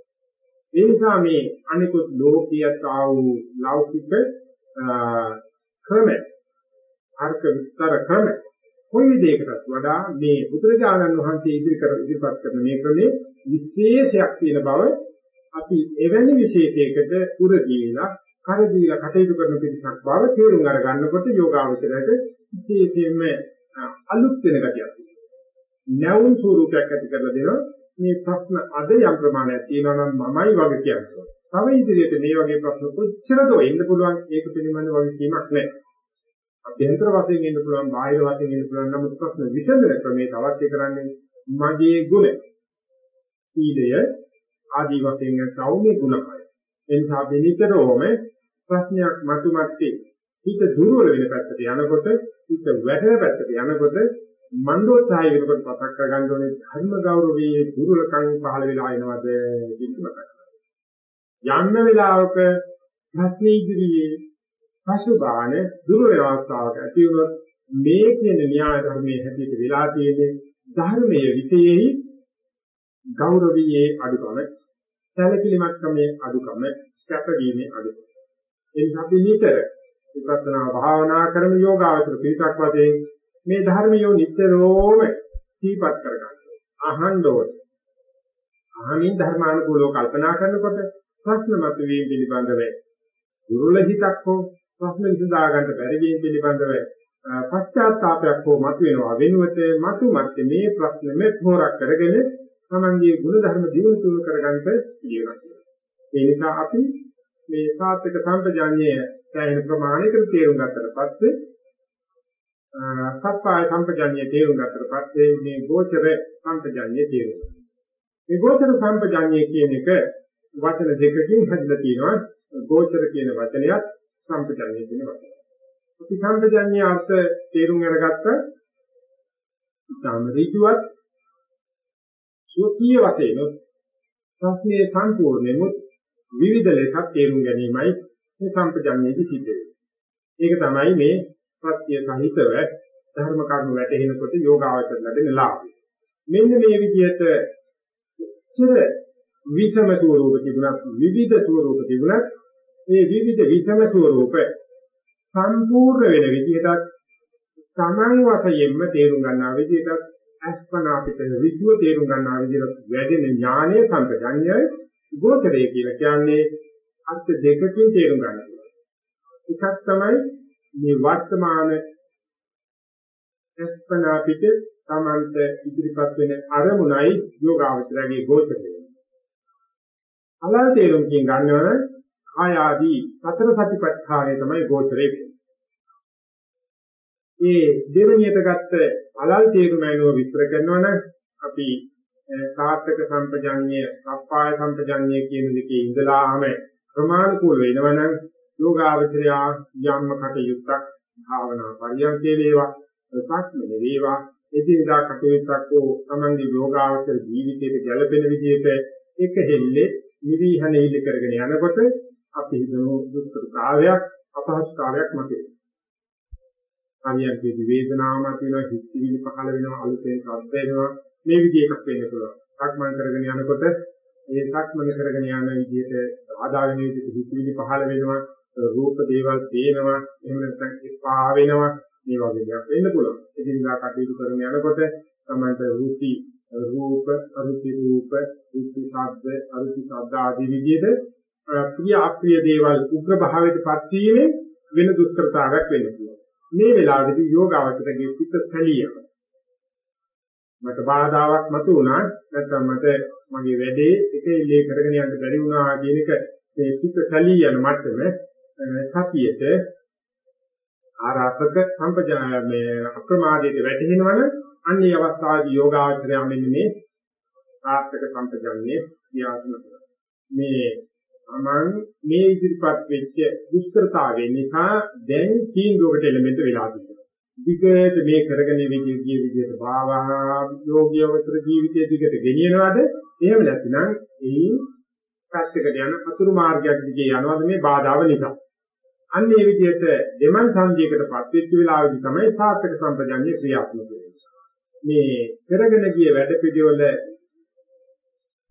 ඒ නිසා මේ අනිකුත් ලෝකීයත ආ වූ ලෞකික ක්‍රම අර්ථ විස්තර ක්‍රම කොයි දෙයකටත් වඩා මේ බුදුරජාණන් වහන්සේ ඉදිරි කර ඉදිරිපත් කරන මේ ක්‍රමේ විශේෂයක් තියෙන බව අපි එවැනි විශේෂයකට උර දීලා කර දීලා කටයුතු කරන පිටසක් බව තේරුම් අරගන්නකොට යෝගාවචරයට විශේෂයෙන්ම අලුත් වෙන ගතියක් තියෙනවා. නැවුම් ස්වරූපයක් ඇති කරලා දෙනවා. මේ ප්‍රශ්න අද යම් ප්‍රමාණයක් තියෙනවා නම් මමයි වගේ කියන්නේ. තව ඉදිරියට මේ වගේ ප්‍රශ්න කොච්චරද එන්න පුළුවන් ඒක පිළිබඳ වගකීමක් නැහැ. අභ්‍යන්තර වශයෙන් එන්න පුළුවන් බාහිර වශයෙන් එන්න පුළුවන් නමුත් ප්‍රශ්න විසඳන ක්‍රමයට අවශ්‍ය කරන්නේ මගේ ගුණ. සීලය ආදී වශයෙන් සෞම්‍ය ගුණපය. එනිසා බිනිතරෝම ප්‍රශ්නයක් මතුමැත්තේ හිත දුර්වල වෙන පැත්තට යනකොට හිත වැටෙන පැත්තට යනකොට මන්දෝත්සාහය වෙනකොට පතක් කරගන්න ඕනේ ධර්ම ගෞරවයේ දුර්වලකම් පහළ වෙලා එනවද කියන මතක් යන්න වෙලාවක ප්‍රශ්න ඉදිරියේ පසුබාන දුර වෙන අවස්ථාවක් ඇති වුණොත් මේ කියන න්‍යාය ධර්මයේ හැටියට වෙලා තියෙන්නේ ධර්මයේ විශේෂයි ගෞරවයේ අඩුකම සැලකිලිමත් ක්‍රමයේ අඩුකම කැපවීමේ අඩු. ඒ නිසා අපි නිතර විපස්සනා භාවනා කරන යෝගාවචර පිටක් වශයෙන් මේ ධර්මියෝ නිතරම සීපත් කරගන්න. අහන්න ඕනේ. අහමින් ධර්මානුකූලව කල්පනා කරනකොට ප්‍රශ්න මතුවීම පිළිබඳව දුර්වල හිතක් හෝ ප්‍රශ්න විසඳා ගන්න බැරි වීම පිළිබඳව පශ්චාත්තාවයක් හෝ මතුවෙනවා වෙනුවට මතු මත මේ ප්‍රශ්නෙම හොරක් කරගෙන තමන්ගේ ගුණ ධර්ම දියුණු තුන කරගන්න පිළිවෙලක්. ඒ නිසා අපි මේ සාත්‍යක සම්පජාඤ්ඤය සෑහෙන ප්‍රමාණයකට තේරුම් ගත්තට පස්සේ සත්පාය සම්පජාඤ්ඤය තේරුම් ගත්තට පස්සේ මේ ගෝචර සම්පජාඤ්ඤය තේරුම් ගන්නවා. මේ ගෝචර සම්පජාඤ්ඤය කියන එක වචන දෙකකින් හැදලා තියෙනවා. ගෝචර කියන වචනයත් සම්පජාඤ්ඤය කියන වචනය. අපි සම්පජාඤ්ඤය අර්ථ තේරුම් අරගත්ත සාමරීතුවත් සුඛීය වශයෙන් ප්‍රශ්නේ සම්පූර්ණෙමුත් විවිධ ලෙසක් තේරුම් ගැනීමයි මේ සම්පජාඤ්ඤයේදී සිද්ධ වෙන්නේ. ඒක තමයි මේ ප්‍රත්‍ය සහිතව ධර්ම කර්ම වැටෙනකොට යෝගාවචර ලැබෙන ලාභය. මෙන්න මේ විදිහට චිර විෂම ස්වરૂප තිබුණත් විවිධ ස්වરૂප තිබුණත් මේ විවිධ විෂම ස්වરૂප සම්පූර්ණ වෙන විදිහට සමන් වශයෙන්ම තේරුම් ගන්නා විදිහට අස්පනා පිට ඍජුව තේරුම් ගන්නා විදිහට වැඩෙන ඥානය සම්පජඤ්ඤය ගෝචරය කියලා කියන්නේ අර්ථ දෙකකින් තේරුම් ගන්නවා. එකක් තමයි මේ වර්තමාන අස්පනා පිට තමන්ට ඉදිරිපත් වෙන අරමුණයි යෝගාවචරයේ ගෝචරය. අලල් තේරුම් කිය ගන්නවන කාය ආදී සතර සතිපට්ඨානය තමයි ගෝචරය වෙන්නේ. ඒ දෙවණියට ගත්ත අලල් තේරුම අනුව විස්තර කරනවා නම් අපි සාර්ථක සම්පජඤ්ඤය, සප්පාය සම්පජඤ්ඤය කියන දෙකේ ඉඳලාම ප්‍රමාණිකූල වෙනවනම් යෝගාවචරය යම්ම කටයුත්තක් භාවනා පරියන්කේ වේවා, සක්මන වේවා, එදිනදා කටයුත්තක් හෝ තමන්ගේ යෝගාවචර ජීවිතයට ගැළපෙන විදිහට එක හෙල්ලේ නිවිහනෙයිල කරගෙන යනකොට අපි හිතමු දුක්ඛතාවයක් අපහසුතාවයක් මතේ. හරියට වේදනාවක් වෙනවා, හිතවිලි පහළ වෙනවා, අලුතෙන් සද්ද වෙනවා, මේ විදිහ එකක් වෙන්න පුළුවන්. සක්මන් කරගෙන යනකොට මේ සක්මන කරගෙන යන විදිහට ආදා වෙන විදිහට හිතවිලි පහළ වෙනවා, රූප දේවල් පේනවා, එහෙම නැත්නම් එපා වෙනවා, මේ වගේ දේවල් වෙන්න පුළුවන්. එදිනදා කටයුතු කරගෙන යනකොට තමයි රුචි රූප, අරුචි රූප, රුචි ශබ්ද, අරුචි ශබ්ද ආදී විදිහට ප්‍රිය අප්‍රිය දේවල් උග්‍ර භාවයටපත් වීමෙන් වෙන දුෂ්කරතාවයක් වෙන්න පුළුවන්. මේ වෙලාවේදී යෝගාවචරයේ සිත සැලියම මට බාධාවක් මතු වුණා නැත්නම් මට මගේ වැඩේ එක ඉල්ලේ කරගෙන යන්න බැරි වුණා කියන එක මේ සිත සැලී යන මට්ටම සතියේට ආරාපක සම්පජාය මේ අප්‍රමාදයට වැටෙනවන අන්නේ අවස්ථාවේදී යෝගාචරය මෙන්න මේ ආර්ථක සම්පජාන්නේ ක්‍රියාත්මක මේ අමං මේ ඉදිරිපත් වෙච්ච දුෂ්කරතාවය නිසා දැන් තීන්දුවකට එළඹෙන්න වෙලා තියෙනවා. විගත මේ කරගෙන විදිය ගිය විදියට භාවා යෝගියවතර ජීවිතයේ දිගට ගෙනියනවාද? එහෙම නැත්නම් ඒ පැත්තකට යන අතුරු මාර්ගයක් දිගේ යනවාද මේ බාධාව නිසා? අන්න ඒ විදිහට දෙමන් සංජයකටපත් වෙච්ච වෙලාවෙදි තමයි සාර්ථක සම්පජන්‍ය ක්‍රියාත්මක වෙන්නේ. මේ කරගෙන ගිය වැඩ පිළිවෙල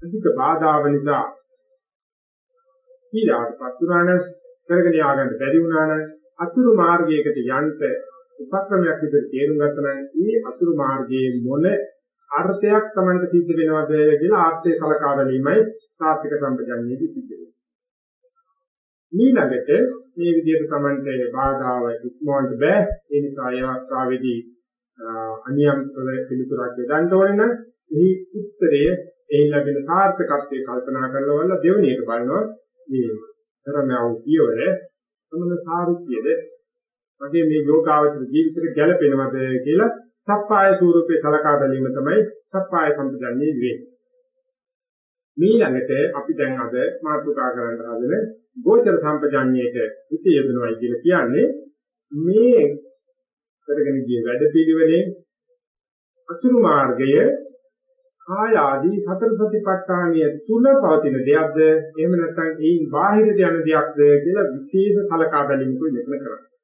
අධික බාධාව නිසා පීඩාවටපත් වුණා නම් කරගෙන යාගන්න බැරි වුණා නම් අතුරු මාර්ගයකට යන්න උපක්‍රමයක් විදිහට තේරුම් ගත්තා නම් මේ අතුරු මාර්ගයේ මොන අර්ථයක් Tamanට සිද්ධ වෙනවද කියලා ආර්ථය සලකා බැලීමයි සාර්ථක සම්පජන්‍යයේදී සිද්ධ වෙන්නේ. ඊළඟට මේ විදිහට Tamanට බාධාව ඉක්මවන්න බෑ. ඒ නිසා ඒ අවස්ථාවේදී අනියම් පිළිතුරක් දෙන්න ඕනේ නම් එහි උත්තරය එහි ලැබෙන සාර්ථකත්වයේ කල්පනා කරලා දෙවෙනියට බලනවා මේ කරනා වූ පියවර සමන සාරුප්‍යද මගේ මේ යෝගාවචර ජීවිතේට ගැළපෙනවද කියලා සප්පාය ස්වරූපේ සලකා බැලීම තමයි සප්පාය සම්පජන්ණයේ වෙන්නේ. ඊළඟට අපි දැන් අද මාතෘකා කරන්න හදන ගෝචර සම්පජන්ණයට හිත යොදනවායි කියලා කියන්නේ මේ කරගෙන ගිය වැඩ පිළිවෙලෙන් අතුරු මාර්ගය කාය ආදී සතර සතිපට්ඨානිය තුල පවතින දෙයක්ද? එහෙම නැත්නම් ඒන් බාහිරට යන දෙයක්ද කියලා විශේෂ සලකා බැලීමකුයි මෙතන කරන්නේ.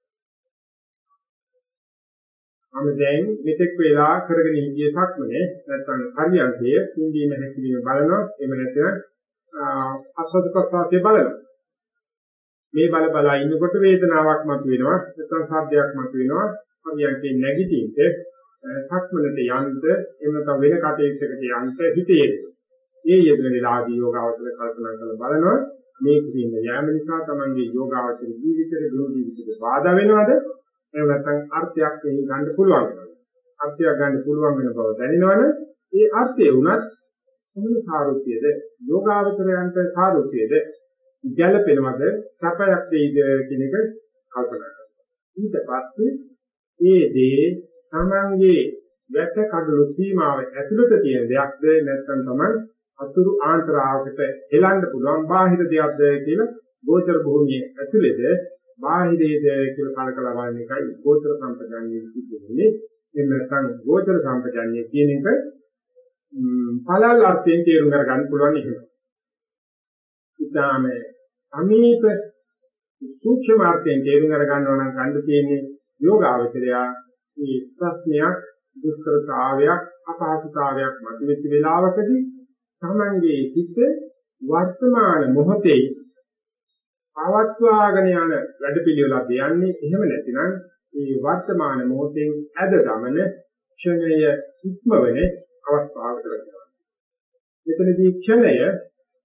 මම දැන් මෙතෙක් වෙලා කරගෙන ඉන්නේ සක්මනේ. නැත්නම් හරියන්තයේ ඉන්දීම හැකිලිම බලනවා. එහෙම නැත්නම් අස්වද ප්‍රසවාසය බලනවා. මේ බල බලා ඉන්නකොට වේදනාවක් මතුවෙනවා. නැත්නම් සාධ්‍යයක් මතුවෙනවා. පරියන්කේ නැගිටින්න සක්මනට යන්න එහෙම නැත්නම් වෙන කටයුත්තකට යන්න හිතේ ඒ යෙදෙන වෙලාවදී යෝගාවචර කල්පනා කරලා බලනවා මේ කියන යෑම නිසා තමන්ගේ යෝගාවචර ජීවිතේ දුරු ජීවිතේ බාධා වෙනවද? එහෙම නැත්නම් අර්ථයක් එහි ගන්න පුළුවන් වෙනවද අර්ථයක් ගන්න පුළුවන් වෙන බව දැනෙනවනේ ඒ අර්ථය උනත් සමුන සාරුප්‍යද? යෝගාවචරයන්ට සාරුප්‍යද? ගැළපෙනවද? සැපයක් දෙයිද කියන එක කල්පනා කරනවා. ඊට පස්සේ ඒ දේ තමන්ගේ වැට කඩළු සීමාව ඇතුළත තියෙන දෙයක්ද නැත්නම් තමයි අතුරු ආන්තරාවකට හෙලන්න පුළුවන් බාහිර දෙයක්ද කියලා ගෝචර භූමියේ ඇතුළේද බාහිරයේද කියලා කලකලා බලන එකයි ගෝචර සම්පජාන්නේ කියන්නේ. එහෙම නැත්නම් ගෝචර සම්පජාන්නේ කියන එක පළල් අර්ථයෙන් තේරුම් ගන්න පුළුවන් එක. ඉතාම සමීප සූක්ෂම අර්ථයෙන් තේරුම් අරගන්නවා නම් ගන්න තියෙන්නේ යෝගාවචරයා මේ ප්‍රශ්නයක් දුෂ්කරතාවයක් අපහසුතාවයක් මතුවෙච්ච වෙලාවකදී තමන්ගේ හිත වර්තමාන මොහොතේ පවත්වාගෙන යන වැඩපිළිවෙලක් දෙන්නේ එහෙම නැතිනම් මේ වර්තමාන මොහොතෙන් ඇද ගමන ක්ෂණය ඉක්මවන අවස්ථාවකට වෙනවා. මෙතනදී ක්ෂණය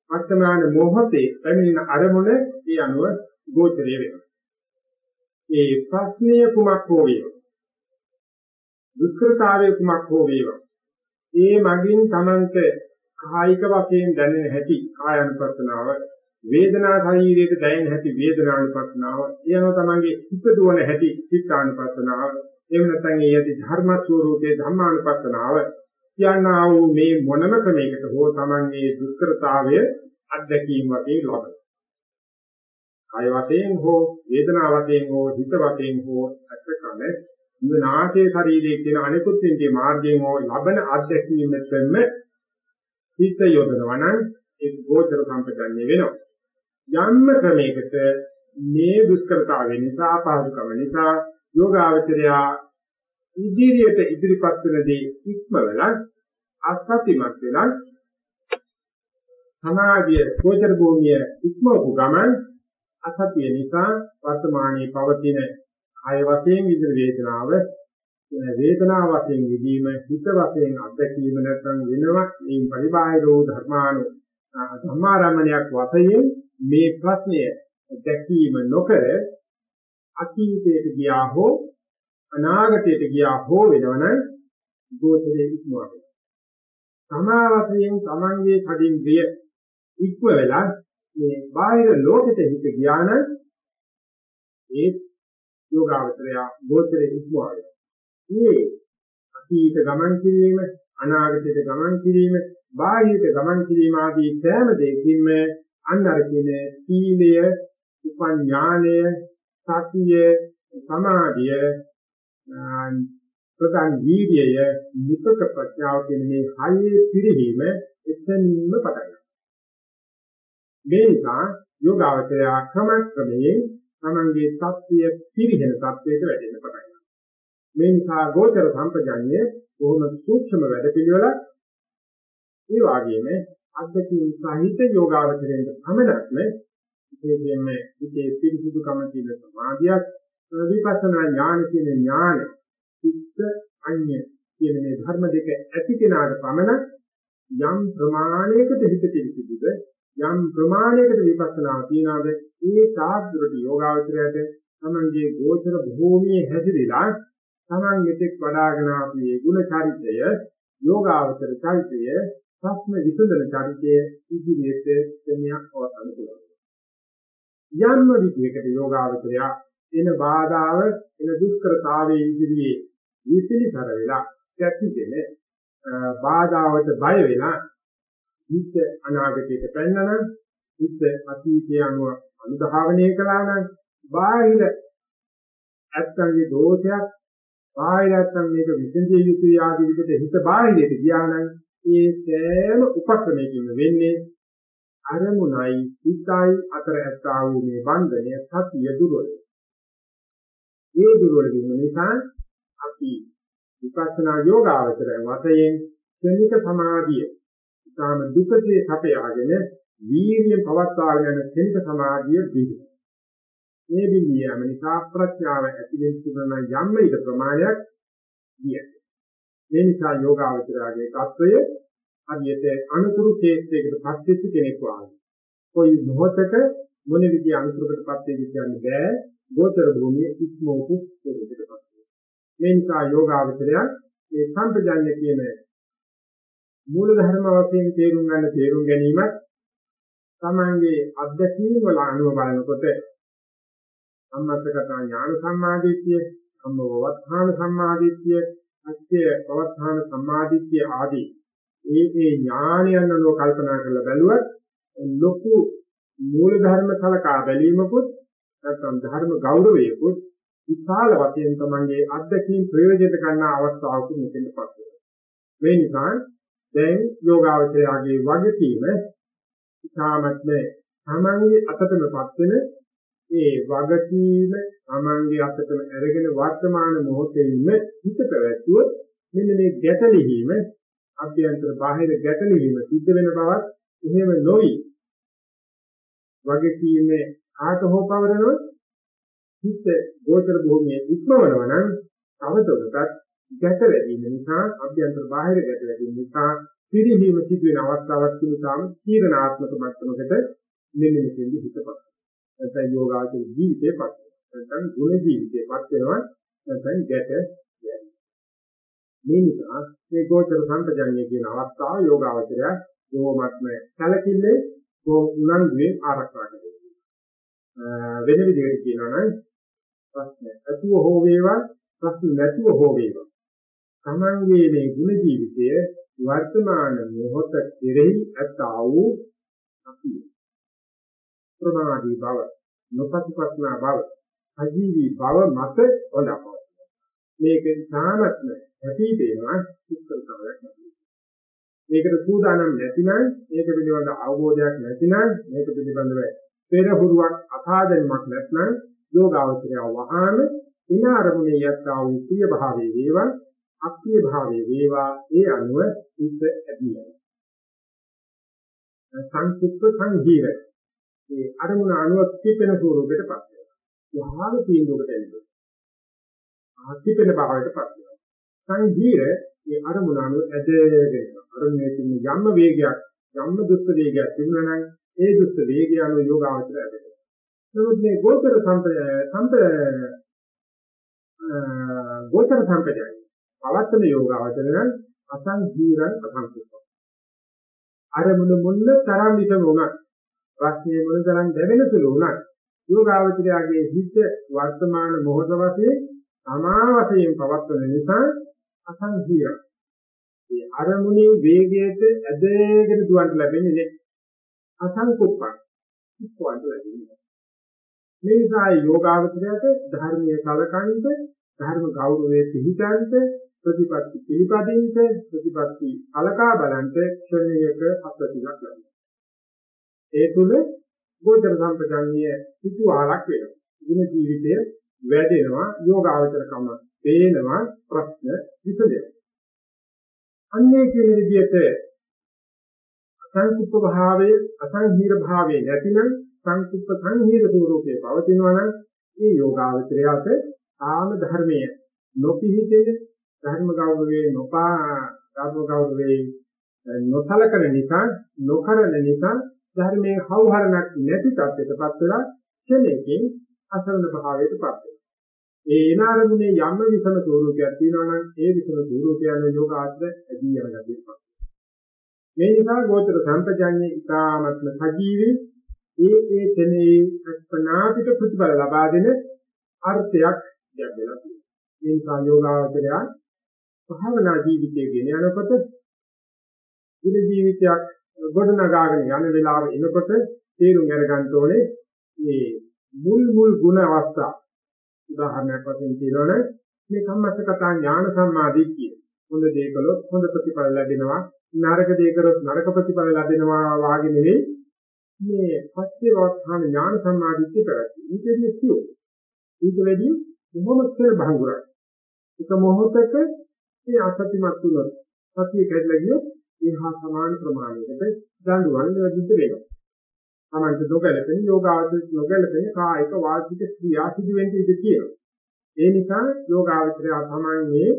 වර්තමාන මොහොතේ පැමිණෙන අරමුණ ඒ අනුව ගෝචරය වෙනවා. ඒ ප්‍රශ්නය කුමක් හෝ වේවා. දුෂ්කරතාවය කුමක් හෝ වේවා. ඒ මගින් Tamante කායික වශයෙන් දැනෙන හැටි කායानुපස්සනාව වේදනා ශරීරයට දැනෙන හැටි වේදනානුපස්සනාව ඒ අනුව Tamange හිත දුවන හැටි චිත්තානුපස්සනාව එහෙම නැත්නම් ඒ යටි ධර්ම ස්වરૂපයේ ධම්මානුපස්සනාව කියනා වූ මේ මොනම ක්‍රමයකට හෝ Tamange දුෂ්කරතාවය අත්දැකීම් වශයෙන් ලබන. කාය වශයෙන් හෝ වේදනා වශයෙන් හෝ හිත වශයෙන් හෝ අත්කම ඉවනාසේ ශරීරයේ කියන අනිකුත් ඉන්දිය මාර්ගයෙන් හෝ ලබන අත්දැකීමෙන්ම හිත යොදනවා නම් ඒ ගෝචර සම්පජන්‍ය වෙනවා. යම්ම ක්‍රමයකට මේ දුෂ්කරතාවය නිසා පහසුකම නිසා යෝගාවචරයා ඉදිරියට ඉදිරිපත් වෙනදී ඉක්මවලා අසත්‍යමත් වෙලා සමාධිය ගෝචර භූමිය ඉක්මවපු ගමන් අසත්‍ය නිසා වර්තමානයේ පවතින කය වශයෙන් විඳින වේදනාව වේදනාව වශයෙන් විදීම හිත වශයෙන් අත්දැකීම නැත්නම් වෙනවා මේ පරිබාහිරෝ ධර්මානු ධර්මාරම්මණයක් වශයෙන් මේ ප්‍රශ්නය දැකීම නොකර අතීතයට ගියා හෝ අනාගතයට ගියා හෝ වෙනවනම් ගෝචරයේ ඉක්මවා වෙනවා. සමාවතයෙන් Tamange කඩින්ද්‍රිය ඉක්ම වෙලා මේ බාහිර ලෝකෙට හිත ගියා නම් ඒ යෝගාවචරය ගෝචරයේ ඉක්මවා වෙනවා. මේ අතීත ගමන් කිරීම අනාගතයට ගමන් කිරීම බාහිරට ගමන් කිරීම ආදී සෑම දෙයකින්ම අන්න අර කියන සීලය, උපඥානය, සතිය, සමාධිය ප්‍රධාන වීර්යය නිපක ප්‍රඥාව කියන මේ හයේ පිළිහිම එතනින්ම පටන් ගන්නවා. මේ නිසා යෝගාවචරය ක්‍රමක්‍රමයෙන් තමන්ගේ தත්ත්වය පිළිහෙන தත්ත්වයට වැටෙන්න පටන් ගන්නවා. මේ නිසා ගෝචර සම්පජන්‍ය බොහොම සූක්ෂම වැඩපිළිවෙලක්. ඒ වගේම අධ්‍යක්ෂින් සහිත යෝගාවචරයෙන් පමණක්ම විශේෂයෙන්ම ඉතේ පිරිසුදුකම කියන සමාධියක් විපස්සනා ඥාන කියන ඥාන චිත්ත අඤ්ඤ කියන මේ ධර්ම දෙක ඇති කෙනාට පමණ යම් ප්‍රමාණයකට හිත පිළිසිදුද යම් ප්‍රමාණයකට විපස්සනා තියනවාද ඒ සාධුරට යෝගාවචරයට තමන්ගේ ගෝචර භූමියේ හැදිරিলা තමන් මෙතෙක් වඩාගෙන ආපු මේ ගුණ චරිතය යෝගාවචර චරිතය ප්‍රශ්න විසඳන චරිතය ඉදිරියට දෙනියක් පවත්වන්න පුළුවන්. යම් විදිහකට යෝගාවචරය එන බාධාව එන දුෂ්කරතාවයේ ඉදිරියේ විපිලිතර වෙලා කැටිගෙන බාධාවට බය වෙලා හිත අනාගතයට පැනනනම් හිත අතීතය අනුව අනුධාවනය කළා නම් බාහිර ඇත්තන්ගේ දෝෂයක් බාහිර ඇත්තන් මේක විසඳිය යුතුයි ආදී විදිහට හිත බාහිරයට ගියා නම් ඒ සෑම උපක්‍රමයකින්ම වෙන්නේ අරමුණයි හිතයි අතර ඇත්තා වූ මේ බන්ධනය සතිය දුරවල. ඒ දුරවල වීම නිසා අපි විපස්සනා යෝගාවචරය වශයෙන් ක්ෂණික සමාධිය ඉතාම දුකසේ සපයාගෙන වීර්යය පවත්වාගෙන යන තේක සමාධිය බිඳි. මේ බිඳියම නිසා ප්‍රඥාව ඇති වෙච්ච යම් ඉද ප්‍රමාණයක් විය. ඒ නිසා යෝගාවචරයේ தত্ত্বය අධියට අනුතුරු ක්ෂේත්‍රයකටපත් වෙච්ච කෙනෙක් වාගේ. કોઈ මොහතක මොන විදිය අනුතුරුකටපත් වෙන්නේ කියන්නේ බෑ. ගෝචර භූමියේ ඉක්මෝපු ස්වරූපයකටපත් වෙනවා. මේ නිසා යෝගාවචරය ඒ සම්පජාන්‍ය කියන මූල ධර්ම වශයෙන් තේරුම් ගන්න තේරුම් ගැනීමත් තමන්ගේ අධ්‍යක්ීම් වල අනුව බලනකොට සම්මතගත ඥාන සම්මාදිට්ඨිය, සම්මවවත්ථාන සම්මාදිට්ඨිය, අත්‍ය පවත්ථාන සම්මාදිට්ඨිය ආදී ඒ ඒ ඥානයන් අනුව කල්පනා කරලා බැලුවත් ලොකු මූල ධර්ම සලකා බැලීමකුත් නැත්නම් ධර්ම ගෞරවයකුත් විශාල වශයෙන් තමන්ගේ අධ්‍යක්ීම් ප්‍රයෝජනට ගන්න අවස්ථාවක මෙතෙන්පත් වෙනවා. මේ නිසා දැන් යෝගාවචරයාගේ වගකීම ඉතාමත්ම තමන්ගේ අතටමපත් වෙන ඒ වගකීම තමන්ගේ අතටම අරගෙන වර්තමාන මොහොතේම හිත පැවැත්වුවොත් මෙන්න මේ ගැටලිහිම අභ්‍යන්තර බාහිර ගැටලිහිම සිද්ධ වෙන බවත් එහෙම නොවි. වගකීමේ ආත හෝ පවරනොත් හිත ගෝචර භූමියේ ඉක්මවනවා නම් තවදුරටත් ගැට වැඩි නිසා අභ්‍යන්තර බාහිර ගැට වැඩි නිසා පිරිහීම සිදු වෙන අවස්ථාවක් තිබුණාම තීරණාත්මක මට්ටමකට මෙන්න මෙතෙන්දි හිතපත්. නැත්නම් යෝගාචර ජීවිතේපත්. නැත්නම් ගුණ ජීවිතේපත් වෙනවා. නැත්නම් ගැට වැඩි. මේ නිසා මේ ගෝචර සම්පජන්‍ය කියන අවස්ථාව යෝගාචරය බොහොමත්ම සැලකිල්ලේ බොහොම උනන්දුවේ ආරක්ෂා කරනවා. වෙන විදිහට කියනවා නම් ප්‍රශ්න ඇතුව හෝ වේවා ප්‍රශ්න නැතුව හෝ වේවා තමන්ගේ මේ ගුණ ජීවිතය වර්තමාන මොහොත කෙරෙහි ඇත්තා වූ අපි. ප්‍රමාදී බව නොපතිපස්නා බව අජීවී බව මත හොඳපව මේක සාමත්ම ඇති වෙනවා සුත්තර කරයක් මේකට සූදානම් නැතිනම් මේක පිළිබඳ අවබෝධයක් නැතිනම් මේක පිළිබඳව පෙරහුරුවක් අසාධනමක් නැත්නම් යෝගාවචරය වහාම ඉන අරමුණේ යත්තා වූ ප්‍රිය භාවයේ වේවා. අප්‍රිය භාවයේ වේවා ඒ අනුව ඉස්ස ඇදිය. සංකුප්ප සංජීව මේ අරමුණ අනුව කිපෙන ස්වරූපයටපත් වෙනවා. වහාම තීන්දුවකට එනවා. ආකිපෙන භාවයටපත් වෙනවා. සංජීව මේ අරමුණ අනුව ඇදගෙන අරමුණේ තියෙන යම්ම වේගයක් යම්ම දුෂ්ට වේගයක් තිබුණා නම් ඒ දුෂ්ට වේගය අනුව යෝගාවචරය ඇදෙනවා. නමුත් මේ ගෝචර සම්ප්‍රය සම්ප ගෝචර සම්ප්‍රයයි පවත්තන යෝගාවචරයන් අසංජීරං අසංකුප්ප අර මුල මුල්ල තරම් විතර උනත් ප්‍රශ්නේ මුල තරම් දැවෙන සුළු උනත් යෝගාවචරයාගේ හිත වර්තමාන මොහොත වශයෙන් අමා වශයෙන් පවත්වන නිසා අසංජීරං ඒ අරමුණේ වේගයට ඇදගෙන දුවන්ට ලැබෙන්නේ නැහැ අසංකුප්පං ඉක්වන්ට ලැබෙන්නේ මේ නිසා යෝගාවචරයට ධර්මයේ කලකන්ත ධර්ම ගෞරවයේ පිහිටන්ත ප්‍රතිපත්ති පිළිපදින්ත ප්‍රතිපත්ති කලකා බලන්ත ක්ෂණයක අපතිලක් ලැබෙනවා. ඒ තුල ගෝචර සම්පජන්‍ය සිතුවාලක් වෙනවා. ගුණ ජීවිතය වැඩෙනවා යෝගාවචරකම පේනවා ප්‍රශ්න විසඳෙනවා. අන්නේ කියන විදිහට අසංකුප්ප භාවයේ අසංහීර භාවයේ නැතිනම් සංකුප්ප සංහිර ස්වરૂපයේ පවතිනවා නම් මේ යෝගාවචරයට ආම ධර්මයේ නොපිහිටෙන ධර්ම ගෞරවයේ නොපා ධර්ම ගෞරවයේ නොසලකන නිසා නොකරන නිසා ධර්මයේ හවුහරණක් නැති තත්ත්වයකටපත් වෙලා ක්ෂණයකින් අසරණ භාවයටපත් වෙනවා. ඒ ඊනාරමුනේ යම් විසම ස්වરૂපයක් තියෙනවා නම් ඒ විසම ස්වરૂපයන යෝගාත්‍ර ඇදී යන ගතියක්. මේ නිසා ගෝචර සම්පජාඤ්ඤේ ඉතාමත්ම සජීවී ඒ ඒ තැනේ අස්පනාපිට ප්‍රතිඵල ලබා දෙන අර්ථයක් ලැබෙලා තියෙනවා. ඒ නිසා යෝගාවචරය භාවනා ජීවිතයේ ගෙන යනකොට ඉද ජීවිතයක් ගොඩනගාගෙන යන වෙලාව එනකොට තේරුම් අරගන්න ඕනේ මේ මුල් මුල් ගුණ අවස්ථා උදාහරණයක් වශයෙන් කියනවනේ මේ සම්මස්සකතා ඥාන සම්මාදිට්ඨිය හොඳ දේ කළොත් හොඳ ප්‍රතිඵල ලැබෙනවා නරක දේ කරොත් නරක ප්‍රතිඵල ලැබෙනවා වාගේ නෙවෙයි මේ පස්චේවත්හාන ඥාන සම්මාදිට්ඨිය පැවැත්වි. ඊටදී සියෝ. ඊට වැඩි කොහොමද කියලා භංගුරයි. එක මොහොතක මේ අසත්‍යමත් තුනක් සතිය කැඩලා ගියොත් ඒහා සමාන ප්‍රමාණයකට දඬුවම් ලැබෙන්න වෙනවා. තමන්ට නොගැලපෙන යෝගාවචර නොගැලපෙන කායික වාචික ක්‍රියා සිදුවෙන්න ඉඩ තියෙනවා. ඒ නිසා යෝගාවචරය තමයි මේ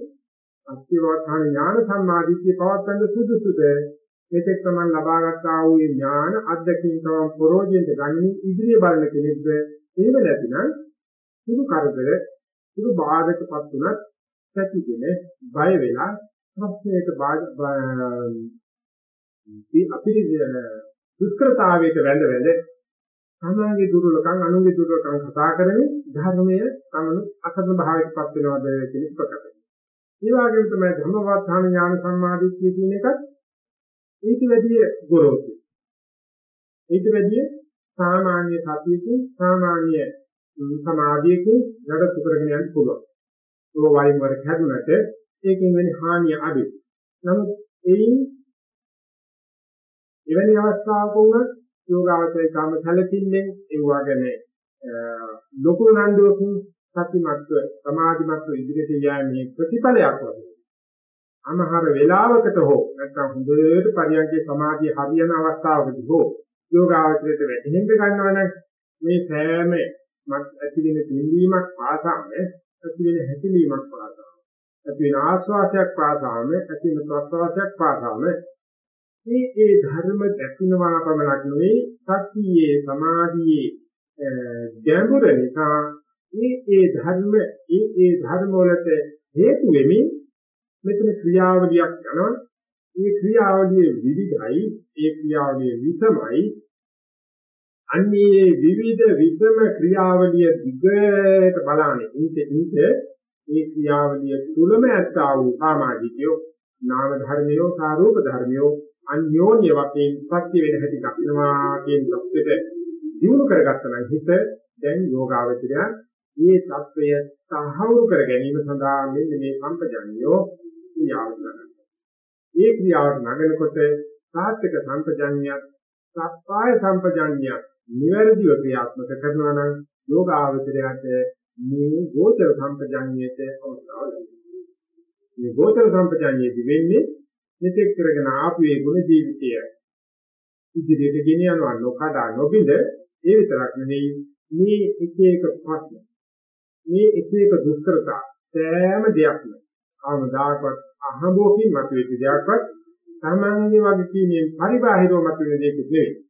අත්‍යවස්ථාන ඥාන සම්මාදිට්ඨිය පවත්වන්න සුදුසුද මෙතෙක් තමයි ලබාගත් ආ වූ ඥාන අධ්‍යක්ෂින් තම ප්‍රෝජෙන්ට ගන්නේ ඉදිරිය බලන කෙනෙක්ද එහෙම නැතිනම් සුදු කරදර සුදු බාධකපත් උනත් සැකීගෙන බය වෙලා ප්‍රශ්නයට අපිරි දුෂ්කරතාවයට වැඳ වැඳ සමාගයේ දුර්වලකම් අනුගේ දුර්වලකම් කතා කරමින් ධර්මයේ තමනු අසරණ භාවයටපත් වෙනවද කියන ප්‍රකට. ඒ වගේම තමයි ධර්මවත්හාන ඥාන සම්මාදිට්ඨිය කියන එකත් ඊට වැඩිය ගොරෝසු. ඊට වැඩිය සාමාන්‍ය සතියකින් සාමාන්‍ය සමාධියකින් නඩත්තු කරගෙන යන්න පුළුවන්. ඒක වයින් වර හැදුනට ඒකෙන් වෙන හානිය අඩුයි. නමුත් එයින් එවැනි අවස්ථාවක වුණත් යෝගාවචරයේ කාම සැලකිල්ලෙන් ඒ වගේම ලොකු නන්දුවකින් සතිමත්ව සමාධිමත්ව ඉදිරියට යෑමේ ප්‍රතිඵලයක් වගේ. අමහර වේලාවකට හෝ නැත්නම් හොඳට පරියන්කේ සමාධිය හරියන අවස්ථාවකදී හෝ යෝගාවචරයට වැටෙන්න ගන්නවා නම් මේ සෑම ඇති වෙන පිළිවීමක් පාසාම ඇති වෙන හැකිලීමක් පාසාම. ඇති වෙන ආස්වාසයක් පාසාම ඇති වෙන ප්‍රසවාසයක් පාසාම. මේ ඒ ධර්ම දැකිනවා පමණක් නෙවෙයි සතියේ සමාධියේ ගැඹුර නිසා මේ ඒ ධර්ම ඒ ඒ ධර්ම වලට හේතු වෙමින් මෙතන ක්‍රියාවලියක් යනවා. මේ ක්‍රියාවලිය විවිධයි ඒ ක්‍රියාවලිය විසමයි. අන්නේ විවිධ විසම ක්‍රියාවලිය දිගට බලන්නේ ඉන්ට ඉන්ට මේ ක්‍රියාවලිය තුලම ඇත්තා වූ සමාජිකයෝ නාම ධර්මයෝ සාරූප ධර්මයෝ අන්‍යෝන්‍ය වශයෙන් සත්‍ය වෙන හැටි දක්නවා කියන தත්වෙට දිනු කරගත්තා නම් හිත දැන් යෝගාවචරය මේ தත්වය සාහවුරු කර ගැනීම සඳහා මෙන්න මේ සම්පජඤ්ඤෝ ක්‍රියාවට නගනවා. මේ ක්‍රියාවට නගනකොට සාත්‍යක සම්පජඤ්ඤයත් සත්පාය සම්පජඤ්ඤයත් නිවැරදිව ක්‍රියාත්මක කරනවා නම් යෝගාවචරයට මේ ගෝචර සම්පජඤ්ඤයට අවස්ථාව ලැබෙනවා. මේ ගෝචර සම්පජඤ්ඤයේදී වෙන්නේ මෙතෙක් කරගෙන ආපු ඒ ගුණ ජීවිතය ඉදිරියට ගෙන යනවා නොකඩා නොබිඳ ඒ විතරක් නෙවෙයි මේ එක එක ප්‍රශ්න මේ එක එක දුෂ්කරතා සෑම දෙයක්ම කවදාකවත් අහඹෝකින් මතුවෙච්ච දෙයක්වත් තමන්ගේ වගකීමෙන් පරිබාහිරව මතුවෙන දෙයක් නෙවෙයි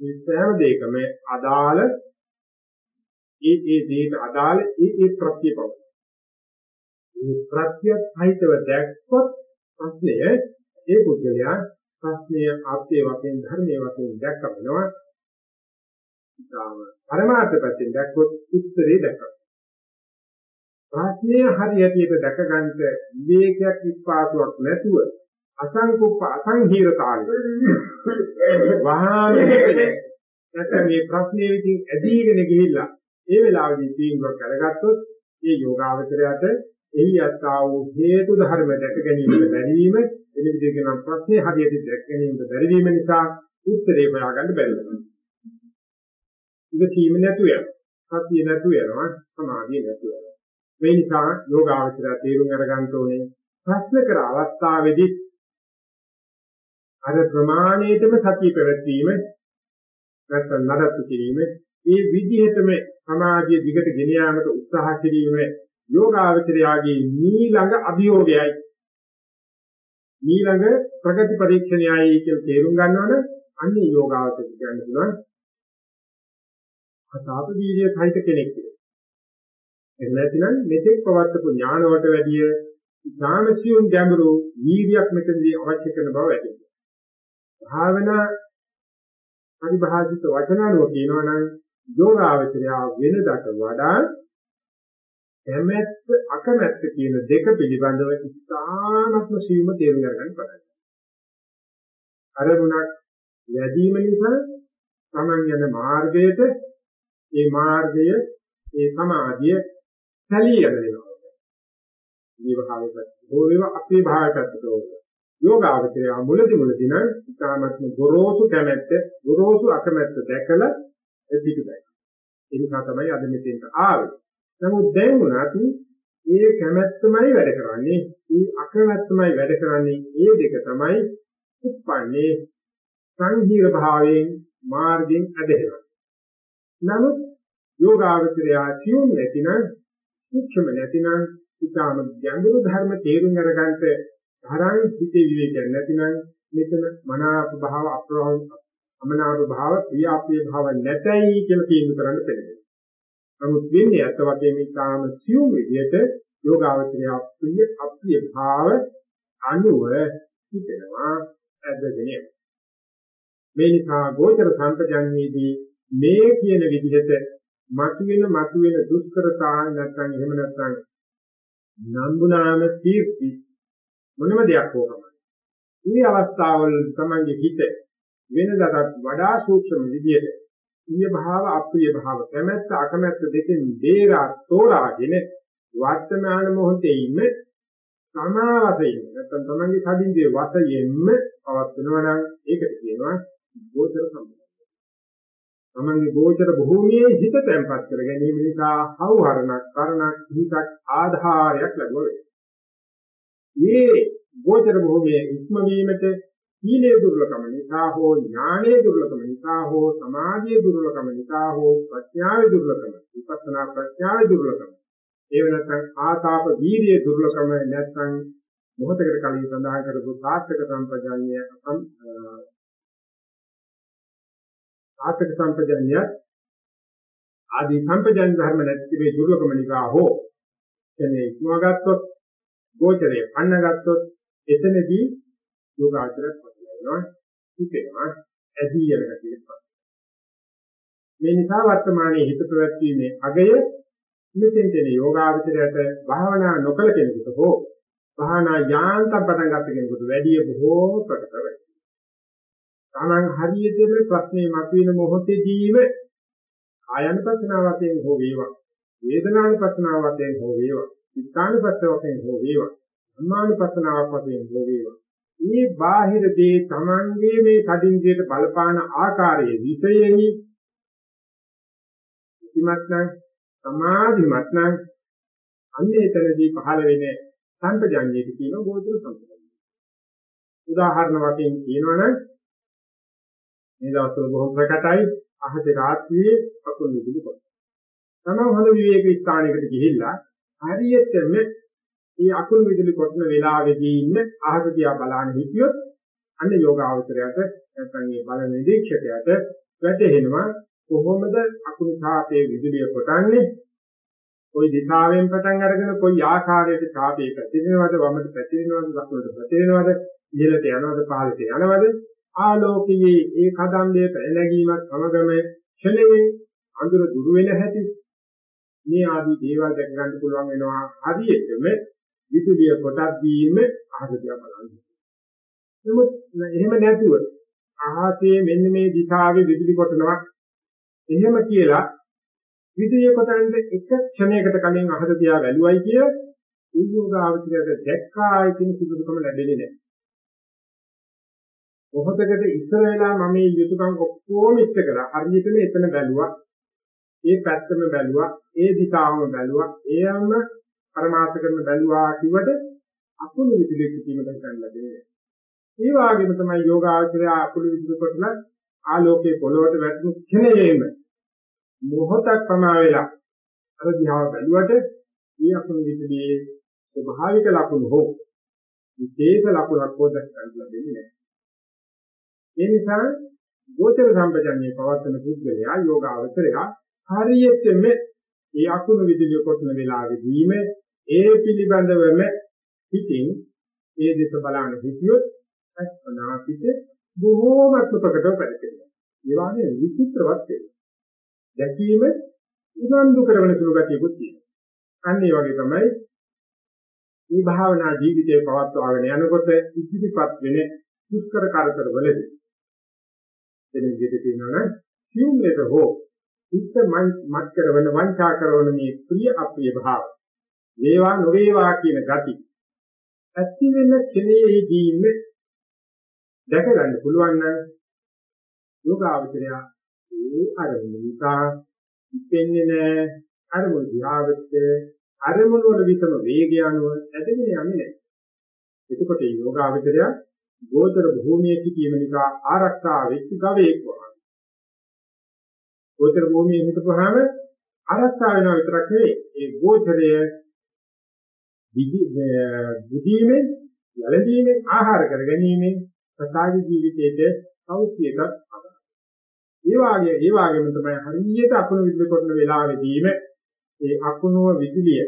මේ සෑම දෙයකම අදාළ ඒ ඒ දේට අදාළ ඒ ඒ ප්‍රත්‍යපව මේ ප්‍රත්‍යත් හිතව දැක්කොත් ප්‍රශ්නය ඒ පුද්ගලයා ප්‍රශ්නය ආත්මයේ වශයෙන් ධර්මයේ වශයෙන් දැක්ක වෙනවා. ඊටාම පරමාර්ථ පැත්තෙන් දැක්කොත් උත්තරේ දැක්කා. ප්‍රශ්නය හරියට දැක ගන්නට විවේකයක් විස්පාසුවක් නැතුව අසංකුප්ප අසංහීරතාවය වහානේ නැත්නම් මේ ප්‍රශ්නේ විදිහින් ඇදීගෙන ගිහිල්ලා ඒ වෙලාවේදී තීන්දුවක් කරගත්තොත් ඒ යෝගාවචරයට එහි යත්තා වූ හේතු ධර්ම දැක ගැනීමට බැරිවීම එනිවිදේ කියන ප්‍රශ්නේ හරියට දැක ගැනීමට බැරිවීම නිසා උත්තරේ හොයාගන්න බැරි වෙනවා. ඉතින් නැතු යනවා. සතිය නැතු යනවා. සමාධිය නැතු යනවා. මේ නිසා යෝගාවචරය තේරුම් අරගන්න ඕනේ ප්‍රශ්න කර අවස්ථාවේදී අර ප්‍රමාණයටම සතිය පැවැත්වීම නැත්නම් නඩත්තු කිරීම ඒ විදිහටම සමාධිය දිගට ගෙන යාමට උත්සාහ කිරීම යෝගාවචරයාගේ මීළඟ අභියෝගයයි මීළඟ ප්‍රගති පරීක්ෂණයයි කියලා තේරුම් ගන්නවනේ අන්නේ යෝගාවචර කියන්න පුළුවන් අසාප වීර්ය සහිත කෙනෙක් කියලා. එහෙම නැත්නම් මෙතෙක් පවත්වපු ඥාන වලට වැඩිය ඥානසියුන් ගැඹුරු වීර්යයක් මෙතනදී අවශ්‍ය කරන බව වැටහෙනවා. භාවනා පරිභාෂිත වචන අනුව කියනවා නම් යෝගාවචරය වෙනදට වඩා කැමැත්ත අකමැත්ත කියන දෙක පිළිබඳව ඉතාමත්ම සියුම තේරුම් ගන්න පටන් ගන්නවා. අරමුණක් වැඩිම නිසා Taman යන මාර්ගයට ඒ මාර්ගය ඒ සමාධිය සැලී යන වෙනවා. ජීව කාලයකට හෝ වේව අපේ භාවයකට හෝ යෝගාවචරය මුලදි මුලදි නම් ඉතාමත්ම ගොරෝසු කැමැත්ත ගොරෝසු අකමැත්ත දැකලා පිටුදයි. ඒ නිසා තමයි අද මෙතෙන්ට ආවේ. නමුත් දැන් උනත් ඒ කැමැත්තමයි වැඩ කරන්නේ, ඒ අකමැත්තමයි වැඩ කරන්නේ. ඒ දෙක තමයි උප්පන්නේ සංජීව භාවයෙන් මාර්ගයෙන් ඇදහෙනවා. නමුත් යෝගාවචරය සියුම් නැතිනම් සූක්ෂම නැතිනම් ඊටාම ගැඹුරු ධර්ම තේරුම් අරගන්නට තරම් හිතේ විවේකයක් නැතිනම් මෙතන මනාප භාව අප්‍රහව අමනාප භාව ක්‍රියාප්‍රිය භාව නැතයි කියලා තීන්දුව කරන්න පෙළඹෙනවා. නමුත් වෙන්නේ අත වශයෙන් ඊටාම සියුම් විදිහට යෝගාවචරය අප්‍රිය අප්‍රිය භාව අනුව හිතෙනවා ඇදගෙන මේ නිසා ගෝචර සම්පජන්යේදී මේ කියන විදිහට මතුවෙන මතුවෙන දුෂ්කරතා නැත්නම් එහෙම නැත්නම් නම්බුනාම තීර්ති මොනම දෙයක් හෝකම. මේ අවස්ථාවල තමන්ගේ හිත වෙනදාට වඩා සූක්ෂම විදියට ප්‍රිය භාව අප්‍රිය භාව කැමැත්ත අකමැත්ත දෙකෙන් බේරා තෝරාගෙන වර්තමාන මොහොතේ ඉන්න සමාවතේ නැත්නම් තමන්ගේ කඩින්ගේ වශයෙන්ම පවත්වනවා නම් ඒකට කියනවා ගෝචර සම්පූර්ණ. තමන්ගේ ගෝචර භූමියේ හිත තැම්පත් කර ගැනීම නිසා හවුහරණක් කරණක් හිතක් ආධාරයක් ලැබුවා වේ. මේ ගෝචර භූමියේ ඉක්ම වීමට සීලේ දුර්ලභම නිසා හෝ ඥානයේ දුර්ලභම නිසා හෝ සමාධියේ දුර්ලභම නිසා හෝ ප්‍රඥාවේ දුර්ලභම විපස්සනා ප්‍රඥාවේ දුර්ලභම. ඒ වෙනත්නම් ආතාප වීර්යයේ දුර්ලභම නැත්නම් මොහොතකට කලින් සඳහන් කරපු සාර්ථක සම්පජාඤ්ඤය සාර්ථක සම්පජාඤ්ඤය ආදී සම්පජාඤ්ඤ ධර්ම නැති මේ දුර්ලභම නිසා හෝ එනේ ඉක්මවගත්තොත් ගෝචරයේ පන්නගත්තොත් එතනදී යෝගාචරයක් පටලැවෙනවා හිතෙනවා ඇදී යන ගතියක් මේ නිසා වර්තමානයේ හිත ප්‍රවැත්ීමේ අගය මෙතෙන් දෙන යෝගාචරයට භාවනා නොකළ කෙනෙකුට හෝ භාවනා යාන්තම් පටන් ගන්න කෙනෙකුට වැඩි බොහෝ ප්‍රකට වෙයි. තමන් හරියටම ප්‍රශ්නේ මතුවෙන මොහොතේදීම ආයනපත්නාව වශයෙන් හෝ වේවා වේදනානුපත්නාව වශයෙන් හෝ වේවා චිත්තානුපත්නාව වශයෙන් හෝ වේවා ධම්මානුපත්නාවක් වශයෙන් හෝ වේවා මේ බාහිර දේ Tamange මේ කඩින්දියට බලපාන ආකාරයේ විෂයෙහි ඉතිමත් නම් සමාධිමත් නම් අන්නේතනදී පහළ වෙන සංපජඤ්ඤයට කියන ගෝචර සම්පජඤ්ඤය. උදාහරණ වශයෙන් කියනවනම් මේ දවස්වල බොහොම ප්‍රකටයි අහසේ රාත්‍රියේ අකුණු විදුලි කොට. තමන් හොඳ විවේක ස්ථානයකට ගිහිල්ලා හරියටම මේ අකුණු විදුලි කොටන වෙලාවේදී ඉන්න අහස දිහා බලන්න හිටියොත් අන්න යෝගාවචරයට නැත්නම් මේ බල නිරීක්ෂකයට වැටහෙනවා කොහොමද අකුණු ඡාපයේ විදුලිය කොටන්නේ? කොයි දිශාවෙන් පටන් අරගෙන කොයි ආකාරයකට ඡාපයේ පැතිරෙනවද වමට පැතිරෙනවද දකුණට පැතිරෙනවද ඉහළට යනවද පහළට යනවද? ආලෝකයේ ඒ කදම්බයේ පැලැගීමත් සමගම ක්ෂණයෙන් අඳුර දුර වෙන හැටි මේ ආදී දේවල් දැක ගන්න පුළුවන් වෙනවා හරියටම විදුලිය කොටක් දීම අහසදියා බලන්න. නමුත් එහෙම නැතුව අහසේ මෙන්න මේ දිශාවේ විදුලි කොටනවා එහෙම කියලා විදුලිය කොටන්න එක ක්ෂණයකට කලින් අහස දිහා බැලුවයි කිය උද්‍යෝගාවචරයට දැක්කායි කියන සුදුසුකම ලැබෙන්නේ නැහැ. මොහොතකට ඉස්සර වෙලා මම මේ යුතුයකම් ඔක්කොම ඉෂ්ට කළා. හරියටම එතන බැලුවා. ඒ පැත්තම බැලුවා. ඒ දිශාවම බැලුවා. එයම පරමාර්ථ කරන බැලුවා කිව්වට අකුණු විදුලිය කිරීමට ගන්න ලැබෙන්නේ. ඒ වගේම තමයි යෝගාචරය අකුණු විදුලිය කොටලා ආලෝකයේ පොළොවට වැටුණු ක්ෂණයෙම මොහොතක් පමා වෙලා අර දිහාව බැලුවට මේ අකුණු විදුලියේ ස්වභාවික ලක්ෂණ හෝ විශේෂ ලක්ෂණක් හෝ දැක ගන්න ලැබෙන්නේ නැහැ. ඒ නිසා ගෝචර සම්පජන්යේ පවත්තන පුද්ගලයා යෝගාවචරය හරියටම මේ අකුණු විදුලිය කොටන වෙලාවෙදීම ඒ පිළිබඳවම හිතින් ඒ දෙස බලන හිතියොත් අස්පනාපිට බොහෝමත්ම ප්‍රකටව පැතිරෙනවා. ඒ වගේ විචිත්‍රවත් වෙනවා. දැකීම උනන්දු කරන සුළු ගතියකුත් තියෙනවා. අන්න ඒ වගේ තමයි මේ භාවනා ජීවිතේ පවත්වාගෙන යනකොට ඉදිරිපත් වෙන දුෂ්කර කරදර වලදී එන විදිහට කියනවනම් සියුම් ලෙස හෝ හිත මත් කරවන වංචා කරන මේ ප්‍රිය අප්‍රිය භාව. වේවා නොවේවා කියන gati ඇති වෙන ක්ෂණයේදීම දැක ගන්න පුළුවන් නම් යෝගාවචරය ඒ අරමුණ නිසා ඉපෙන්නේ නැහැ. අරමුණ දිහාවට අරමුණ වල විතම වේගය අනුව ඇදගෙන යන්නේ නැහැ. එතකොට යෝගාවචරය ගෝචර භූමියේ සිටීම නිසා ආරක්ෂා වෙච්ච ගවයෙක් වගේ ගෝචර භූමියේ හිටපුවාම අරස්සා වෙනවා විතරක් නෙවෙයි ඒ ගෝචරය බුදීමේ යලදීමේ ආහාර කර ගැනීමෙන් සතාගේ ජීවිතයේ සෞඛ්‍යයකට අගන. ඒ වාගේ ඒ වාගේම තමයි හරියට අකුණු විදුලි කරන වෙලාවෙදීම ඒ අකුණුව විදුලිය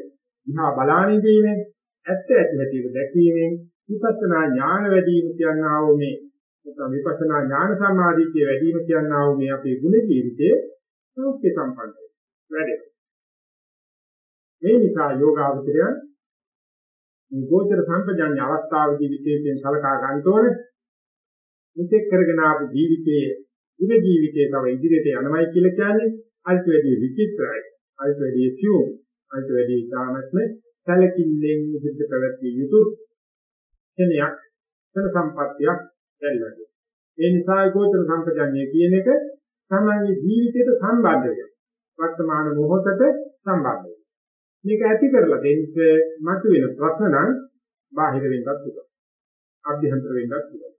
දිහා බලානිදීමෙන් ඇත්ත ඇති හැටියට දැකීමෙන් විපස්සනා ඥාන වැඩි වීම කියනවා වූ මේ නැත්නම් විපස්සනා ඥාන සමාධියේ වැඩි වීම කියනවා වූ මේ අපේ ගුණ ජීවිතයේ සෞඛ්‍ය සම්පන්නයි වැඩේ. මේ නිසා යෝගාවචරය මේ ගෝචර සම්පජාන්‍ය අවස්ථාවේදී විශේෂයෙන් සලකා ගන්න ඕනේ. මෙතෙක් කරගෙන ආපු ජීවිතයේ ඉර ජීවිතයේ තව ඉදිරියට යනවයි කියලා කියන්නේ අල්ප වැඩි විචිත්‍රයි. අල්ප වැඩි සියුම්. අල්ප වැඩි සාමත්ම සැලකිල්ලෙන් සිද්ධ පැවැත්විය යුතු කෙනෙක් වෙන සම්පත්තියක් දැල්වන්නේ. ඒ නිසා ගෝචර සම්පජාන්‍ය කියන එක තමයි ජීවිතයට සම්බන්ධ වෙන්නේ. වර්තමාන මොහොතට සම්බන්ධ වෙන්නේ. මේක ඇති කරලා දෙන්න මතුවෙන ප්‍රශ්න නම් බාහිර වෙන්නත් පුළුවන්. අභ්‍යන්තර වෙන්නත් පුළුවන්.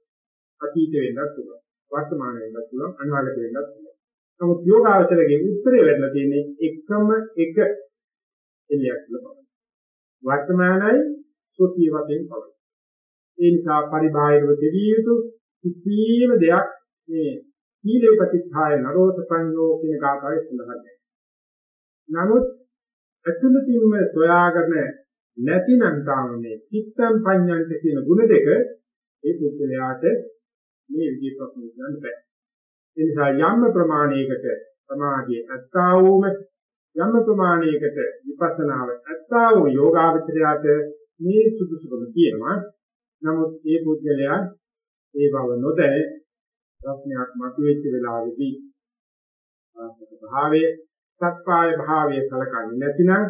අතීත වෙන්නත් පුළුවන්. වර්තමාන වෙන්නත් පුළුවන්. අනාගත වෙන්නත් පුළුවන්. නමුත් යෝගාවචරයේ උත්තරේ වෙන්න තියෙන්නේ එකම එක එළියක් ලබනවා. වර්තමානයි සෝතිය වශයෙන් පවතී. ඒ නිසා පරිබාහිරව දෙවිය යුතු කිසියම් දෙයක් මේ සීලේ ප්‍රතිස්ථාය නරෝසපඤ්ඤෝ කියන කාතාවේ සඳහන් වෙනවා. නමුත් ඇතුළතින්ම සොයාගෙන නැතිනම් තාම මේ චිත්තම් පඤ්ඤාන්ත කියන ගුණ දෙක ඒ පුද්ගලයාට මේ විදිහට ප්‍රශ්න කරන්න බෑ. ඒ නිසා යම් ප්‍රමාණයකට සමාධිය ඇත්තා වූම යම් ප්‍රමාණයකට විපස්සනාව ඇත්තා වූ යෝගාවචරයට මේ සුදුසුකම තියෙනවා. නමුත් ඒ පුද්ගලයා ඒ බව නොදැන ප්‍රශ්නයක් මතුවෙච්ච වෙලාවේදී භාවයේ සත්පාය භාවයේ කලකන්නේ නැතිනම්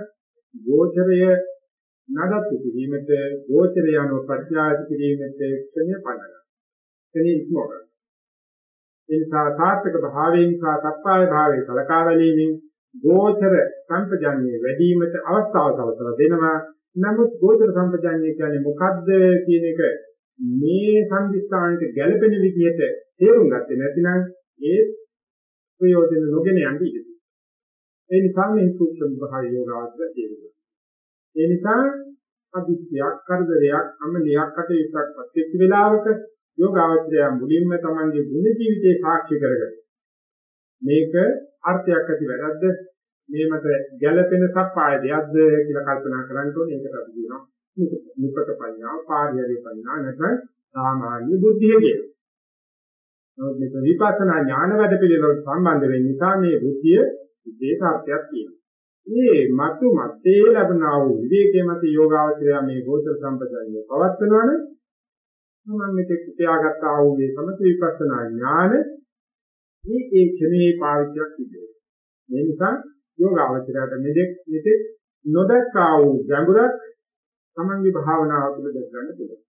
ගෝචරය නඩත්තු කිරීමට ගෝචරය අනුව ප්‍රත්‍යායත කිරීමට ක්ෂණය පනගන්න. එනේ ඉක්මවන්න. ඒ නිසා සාර්ථක භාවයෙන් සහ සත්පාය භාවයේ කලකා බැලීමෙන් ගෝචර සම්පජන්‍ය වැඩිවීමට අවස්ථාව සලසලා දෙනවා. නමුත් ගෝචර සම්පජන්‍ය කියන්නේ මොකද්ද කියන එක මේ සංදිස්ථානයේ ගැළපෙන විදිහට තේරුම් ගත්තේ නැතිනම් ඒ ප්‍රයෝජන නොගෙන යන්නේ ඉතින්. ඒ නිසා මේ සූක්ෂම භාව යෝගාවචර තේරුම් ඒ නිසා අදිත්‍යයක් කරදරයක් අමලියක් කටයුත්තක් පත්වෙච්ච වෙලාවක යෝගාවචරය මුලින්ම තමන්ගේ ගුණ ජීවිතේ සාක්ෂි කරගන්න. මේක අර්ථයක් ඇති වැඩක්ද මේ මත ගැළපෙන සප්පාය දෙයක්ද කියලා කල්පනා කරන්න ඕනේ ඒකට අපි කියනවා නිපත පඤ්ඤා පාරියරේ පඤ්ඤා නැත්නම් සාමාන්‍ය බුද්ධිය කියනවා. නමුත් මේක විපස්සනා ඥාන වැඩ පිළිවෙලට සම්බන්ධ වෙන නිසා මේ බුද්ධිය විශේෂාර්ථයක් තියෙනවා. මේ මතු මතේ ලැබනා වූ විවේකයේ මත යෝගාවචරය මේ ගෝචර සම්පදාය පවත්වනවනේ මම මෙතෙක් තියාගත්තා වූ මේ සමථ විපස්සනා ඥාන මේ ඒ ක්ෂණේ පාවිච්චියක් සිදු වෙනවා. මේ නිසා යෝගාවචරයට මෙදෙක් මෙතෙක් නොදක්කා වූ ගැඹුරක් තමන්ගේ භාවනාව තුළ දැක ගන්න පුළුවන්.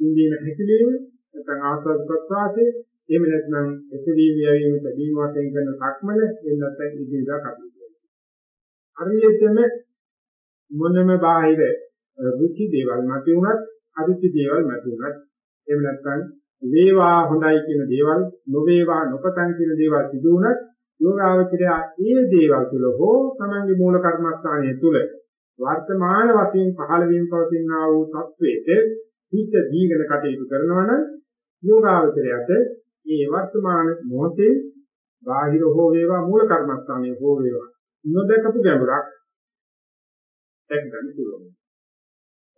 ඉන්දියන හැකිලිම නැත්නම් ආස්වාද ප්‍රසආසයේ එහෙම නැත්නම් එසවීම යවීම තැබීම වශයෙන් කරන සක්මන එහෙම නැත්නම් ඉදිරියට කටයුතු හරියටම මොනම බාහිර රුචි දේවල් මත උනත් අරුචි දේවල් මත උනත් එහෙම නැත්නම් වේවා හොඳයි කියන දේවල් නොවේවා නොපතන් කියන දේවල් සිදු වුණත් යෝගාවචරය ඒ දේවල් තුල හෝ තමන්ගේ මූල කර්මස්ථානයේ තුල වර්තමාන වශයෙන් පහළ වීම පවතිනා වූ තත්වයේ හිත දීගෙන කටයුතු කරනවා නම් යෝගාවචරයට මේ වර්තමාන මොහොතේ බාහිර හෝ වේවා මූල කර්මස්ථානයේ හෝ වේවා නොදකපු ගැඹුරක් දැක ගන්න පුළුවන්.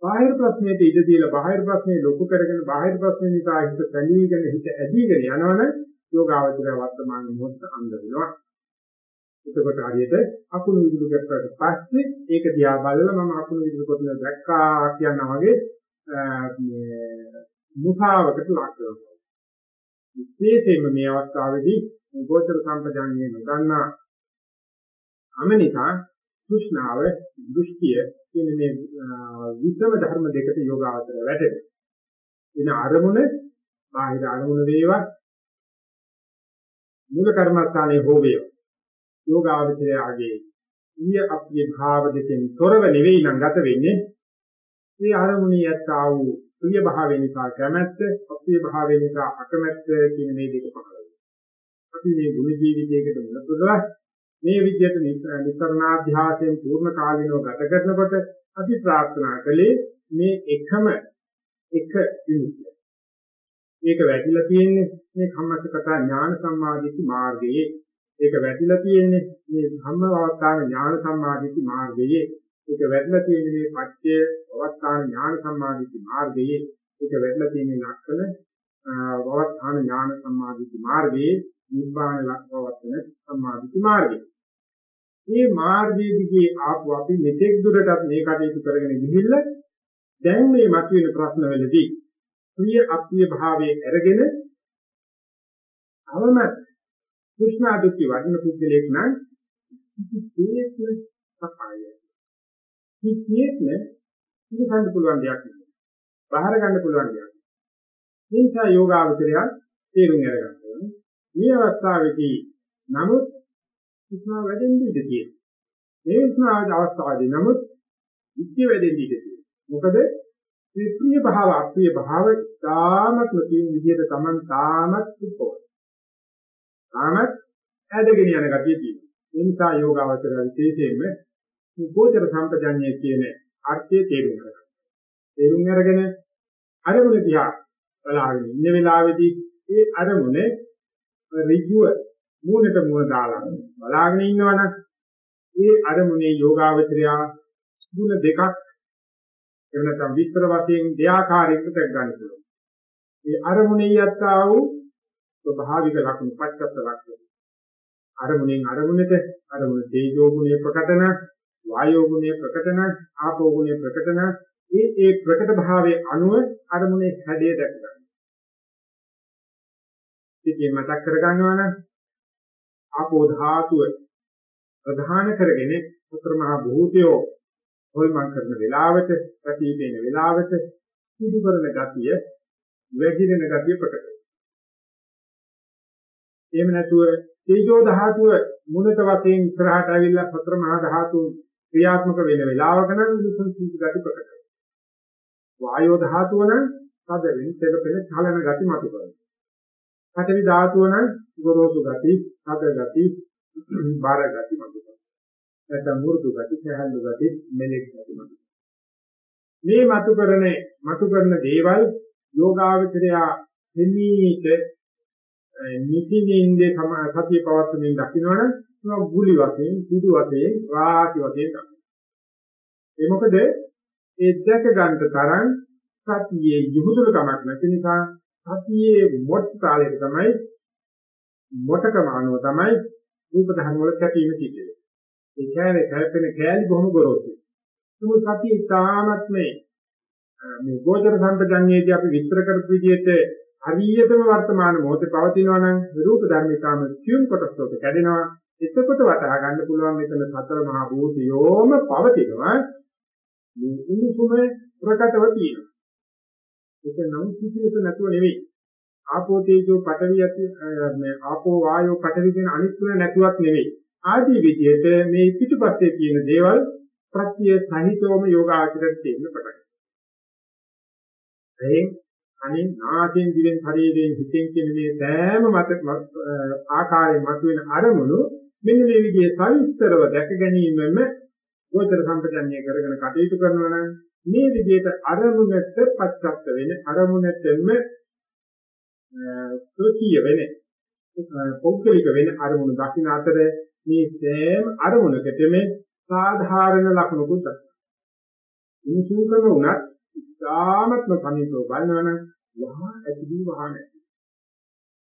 බාහිර ප්‍රශ්නෙට ඉඩ දීලා බාහිර ප්‍රශ්නේ ලොකු කරගෙන බාහිර ප්‍රශ්නේ නිසා හිත තැලීගෙන හිත ඇදීගෙන යනවනම් යෝගාවචරය වර්තමාන මොහොත අන්ධ වෙනවා. එතකොට හරියට අකුණු විදුලි ගැටකට පස්සේ ඒක දිහා බලලා මම අකුණු විදුලි කොටන දැක්කා කියනවා වගේ මේ මුඛාවකට ලක් වෙනවා. විශේෂයෙන්ම මේ අවස්ථාවේදී ගෝචර සම්පජාන්නේ නොදන්නා අමනිකා තෘෂ්ණාව දෘෂ්ටිය කියන මේ විසම ධර්ම දෙකට යෝගාවචර වැටෙනවා. එන අරමුණ බාහිර අරමුණ වේවා මූල කර්මස්ථානයේ හෝ වේවා යෝගාවචරයගේ ඊය අපේ භාව දෙකෙන් තොරව නෙවෙයි නම් ගත වෙන්නේ මේ අරමුණේ යත්තා වූ ප්‍රිය භාවය නිසා කැමැත්ත අප්‍රිය භාවය නිසා අකමැත්ත කියන මේ දෙක පහළ වෙනවා අපි මේ ගුණ ජීවිතයකට මුලපුරලා මේ විදිහට නිතරනාභ්‍යාසයෙන් පූර්ණ කාලිනව ගත කරනකොට අපි ප්‍රාර්ථනා කළේ මේ එකම එක විමුක්තිය. ඒක වැටිලා තියෙන්නේ මේ කම්මස්සකතා ඥාන සම්මාදිට්ඨි මාර්ගයේ. ඒක වැටිලා තියෙන්නේ මේ ධම්මවස්ථාන ඥාන සම්මාදිට්ඨි මාර්ගයේ. ඒක වැටිලා තියෙන්නේ මේ පත්‍ය අවස්ථාන ඥාන සම්මාදිට්ඨි මාර්ගයේ. ඒක වැටිලා තියෙන්නේ ලක්ෂණ අවස්ථාන ඥාන සම්මාදිට්ඨි මාර්ගයේ නිබ්බාන ලක්ෂවත්තන සම්මාදිට්ඨි මාර්ගයේ. මේ මාර්ගයේ දිගේ ආපු අපි මෙතෙක් දුරටත් මේ කටයුතු කරගෙන ගිහිල්ලා දැන් මේ මතුවෙන ප්‍රශ්නවලදී ප්‍රිය අප්‍රිය භාවයේ අරගෙන අවම કૃષ્ණ අදුක්ති වඩන පුද්ගලයෙක් නම් කිසිසේත්ම සපාය. කිසිසේත්ම ඉඳහන්න පුළුවන් දෙයක් නෙවෙයි. බාහිර ගන්න පුළුවන් දෙයක්. මේ නිසා යෝගාවචරය තේරුම් අරගන්න ඕනේ. මේ අවස්ථාවේදී නමුත් කෘෂ්ණ වැඩෙන්න ඉඩ තියෙනවා. මේ කෘෂ්ණ අවස්ථාවේදී නමුත් විත්‍ය වැඩෙන්න ඉඩ තියෙනවා. මොකද මේ ප්‍රිය භාව අප්‍රිය භාව තාමත් තියෙන විදිහට Taman තාමත් උපෝ. තාමත් ඇදගෙන යන ගතිය තියෙනවා. ඒ නිසා යෝගාවචර විශේෂයෙන්ම මේ ගෝචර සම්පජඤ්ඤය කියන අර්ථය තේරුම් ගන්න. තේරුම් අරගෙන අරමුණ දිහා බලාගෙන ඉන්න වෙලාවේදී ඒ අරමුණ ඍජුව මූණට මූණ දාලා බලාගෙන ඉන්නවනම් ඒ අරමුණේ යෝගාවචරය ගුණ දෙකක් එහෙම නැත්නම් විස්තර වශයෙන් දෙආකාරයකට දැක් ගන්න පුළුවන්. මේ අරමුණේ යත්තා වූ ස්වභාවික ලක්ෂණ පච්චත්ත ලක්ෂණ. අරමුණෙන් අරමුණට අරමුණ තේජෝ ගුණය ප්‍රකටන, වායෝ ගුණය ප්‍රකටන, ආපෝ ගුණය ප්‍රකටන, ඒ ඒ ප්‍රකට භාවයේ අනුව අරමුණේ හැඩය දැක ගන්න. ඉතින් මතක් කර ගන්නවා නම් ආපෝ ධාතුව ප්‍රධාන කරගෙන සතර මහා භූතයෝ හොල්මන් කරන වෙලාවට ප්‍රතිපේන වෙලාවට සිදු කරන ගතිය වැగిරෙන ගතිය ප්‍රකට වෙනවා. එහෙම නැතුව තේජෝ ධාතුව මුලත වශයෙන් ඉස්සරහට ඇවිල්ලා සතර මහා ධාතු ක්‍රියාත්මක වෙන වෙලාවක නම් විසුන් සිදු ගති ප්‍රකට වෙනවා. වායෝ ධාතුව නම් තද වෙන තෙරපෙන චලන ගති මතු කරනවා. පඨවි ධාතුව නම් ගොරෝසු ගති, තද ගති, බාර ගති මතු කරනවා. නැත්නම් මුරුදු ගති, සහැල්ලු ගති, මෙලෙක් ගති මතු මේ මතු කරන මතු කරන දේවල් යෝගාවචරයා හිමීට නිසින්ින්දේ සතිය පවත්වමින් දකින්නවනම් ඒක ගුලි වශයෙන්, පිටු වශයෙන්, රාශි වශයෙන් දකින්න. ඒ මොකද ඒ දැක ගන්නට තරම් සතියේ යොහුදුල කමක් නැති නිසා සතියේ මොට් කාලයට තමයි මොටකම අනුව තමයි රූප ධර්ම වල කැපීම සිද්ධ වෙන්නේ. ඒ කියන්නේ කැපෙන කෑලි බොහොම ගොරෝසුයි. ඒක සතිය ඉතාමත් මේ මේ ගෝචර සම්පජඤ්ඤයේදී අපි විස්තර කරපු විදිහට හරියටම වර්තමාන මොහොතේ පවතිනවා නම් රූප ධර්මිකාම සියුම් කොටස් වලට කැඩෙනවා. එතකොට වටහා ගන්න පුළුවන් මෙතන සතර මහා භූතයෝම පවතිනවා. මේ උණුසුම ප්‍රකටව තියෙනවා. ඒක නම් සිසිලස නැතුව නෙවෙයි. ආපෝ තේජෝ පඨවි යති මේ ආපෝ වායෝ පඨවි කියන අනිත් තුන නැතුවක් නෙවෙයි. ආදී විදිහට මේ පිටුපස්සේ තියෙන දේවල් ප්‍රත්‍ය සහිතවම යෝගාචරයට තේන්න පටන් ගන්නවා. එයින් අනින් නාසයෙන් දිවෙන් ශරීරයෙන් හිතෙන් කියන මේ සෑම මත ආකාරයෙන් මතුවෙන අරමුණු මෙන්න මේ විදිහේ සවිස්තරව දැක ගැනීමෙම ගෝචර සම්පජන්‍ය කරගෙන කටයුතු කරනවා නම් මේ විදිහට අරමුණට පච්චත්ත වෙන අරමුණටම ප්‍රතිය වෙන පෞද්ගලික වෙන අරමුණු දකින්න අතර මේ සෑම අරමුණකටම සාධාරණ ලක්ෂණකුත් දක්වනවා. ඉනිසුකම උනත් ඉතාමත්ම සමීපව බලනවනම් වහා ඇතිවි වහා නැති.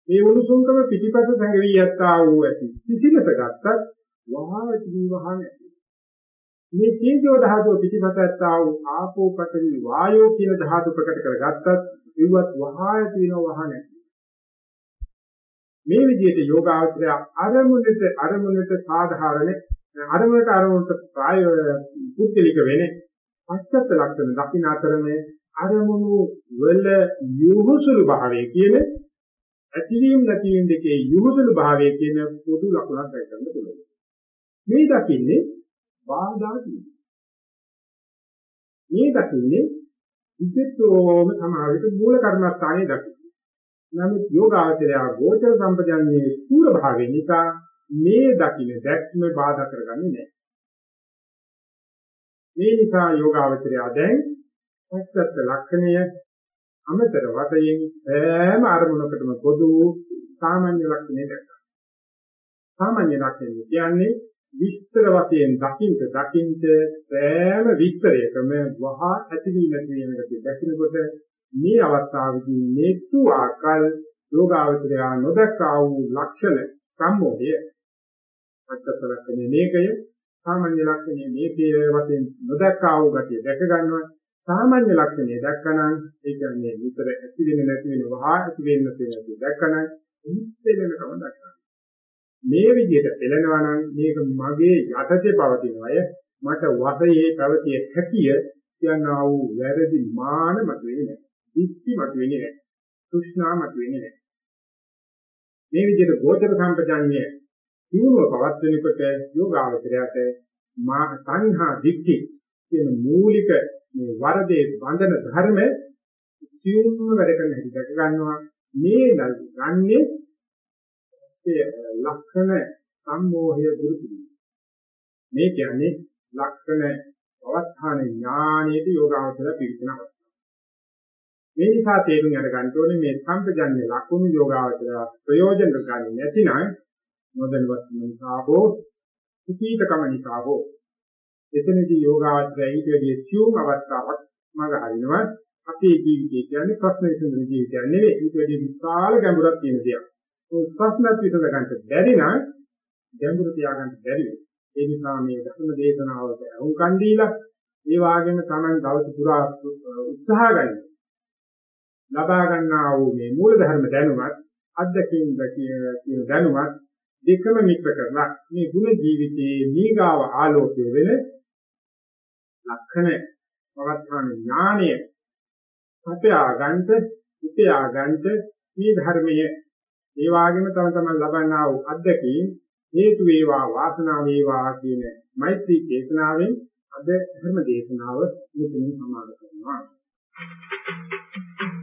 මේ උණුසුම්කම පිටිපස සංගවී යත්තා වූ ඇති. සිසිලස ගත්තත් වහා ඇතිවි වහා නැති. මේ තේජෝ ධාතුව පිටිපස ඇත්තා වූ ආපෝ පඨවි වායෝ කියන ධාතු ප්‍රකට කරගත්තත් ඉවත් වහා ඇති වෙනව වහා නැති. මේ විදිහට යෝගාවචරය අරමුණට අරමුණට සාධාරණ අරමුණට අරමුණට ප්‍රාය පුද්ගලික වෙන්නේ පස්සත් ලක්ෂණ දකින්න අතරම අරමුණු වල යොහුසුළු භාවය කියන ඇතිවීම නැතිවීම දෙකේ යොහුසුළු භාවය කියන පොදු ලක්ෂණක් දැක්කන්න පුළුවන්. මේ දකින්නේ බාධා කියන්නේ. මේ දකින්නේ විචිත්‍රෝම සමාවිත මූල කර්මස්ථානයේ දකින්නේ. නමුත් යෝගාචරය ගෝචර සම්පජන්යේ ස්ථූර භාවය නිසා මේ දකින්න දැක්ම බාධා කරගන්නේ නැහැ. මේ නිසා යෝගාචරය දැන් පස්සත් ලක්ෂණය අමතර වශයෙන් හැම අරමුණකටම පොදු සාමාන්‍ය ලක්ෂණය දැක්කා. සාමාන්‍ය ලක්ෂණය කියන්නේ විස්තර වශයෙන් දකින්ද දකින්ද සෑම විස්තරයකම වහා ඇතිවීම කියන එක දැකිනකොට මේ අවස්ථාවේදී මේතු ආකල් යෝගාවචරය නොදක්කා වූ ලක්ෂණ සම්මෝහය අත්‍යතලක්ෂණේ මේකය සාමාන්‍ය ලක්ෂණේ මේකේ වශයෙන් නොදක්කා වූ ගතිය දැක ගන්නවා සාමාන්‍ය ලක්ෂණය දැක්කනම් ඒ කියන්නේ විතර ඇති වෙන නැති වෙන වහා ඇති වෙන්න තියෙන දැක්කනම් ඉස්සෙල්ලම දක්වනවා මේ විදිහට පෙළෙනවා නම් මේක මගේ යටතේ පවතින අය මට වශයේ පැවතිය හැකිය කියනා වූ වැරදි මාන මත වෙන්නේ නැහැ. ඉස්ති මත වෙන්නේ නැහැ. තෘෂ්ණා මත වෙන්නේ නැහැ. මේ විදිහට ගෝචර සම්පජාඤ්ඤය දිනුව පවත්වනකොට යෝගාවචරයට මා සංහා දික්ටි කියන මූලික මේ වරදේ බඳන ධර්ම සියුම්ව වැඩ කරන හැටි දැක ගන්නවා. මේ ගන්නේ ඒ ලක්ෂණ සම්මෝහය දුරු කිරීම. මේ කියන්නේ ලක්ෂණ අවස්ථාන ඥානයේද යෝගාවචර පිළිපදින අවස්ථාව. මේ නිසා තේරුම් අරගන්න ඕනේ මේ සම්පජන්‍ය ලක්ෂණ යෝගාවචර ප්‍රයෝජන ගන්න නැතිනම් නොදැනුවත් නිසා හෝ කුපීතකම නිසා හෝ එතනදී යෝගාවචරය ඊට වැඩි සියුම් අවස්ථාවක් මඟ හරිනවා අපේ ජීවිතය කියන්නේ ප්‍රශ්න විසඳන ජීවිතයක් නෙවෙයි ඊට වැඩි විශාල ගැඹුරක් තියෙන දෙයක්. ඒ ප්‍රශ්නත් විසඳ ගන්න බැරි නම් ගැඹුරු තියාගන්න බැරි වෙයි. ඒ නිසා මේ ධර්ම දේශනාවට අහුම්කන් දීලා ඒ වාගේම තමයි දවස පුරා උත්සාහ ගන්න. ලබා ගන්නා වූ මේ මූල ධර්ම දැනුමත් අධ්‍යක්ෂින් කියන දැනුමත් දෙකම මිශ්‍ර කරලා මේ ගුණ ජීවිතයේ නීගාව ආලෝකය වෙන ලක්ෂණ පවත්වාන ඥානය සත්‍යා ගන්ත උත්‍යා ගන්ත මේ ධර්මයේ ඒ වගේම තම තමන් ලබන්නා වූ අත්දැකීම් හේතු වේවා වාසනාව වේවා කියන මෛත්‍රී චේතනාවෙන් අද ධර්ම දේශනාව මෙතනින් සමාප්ත කරනවා මේකේකල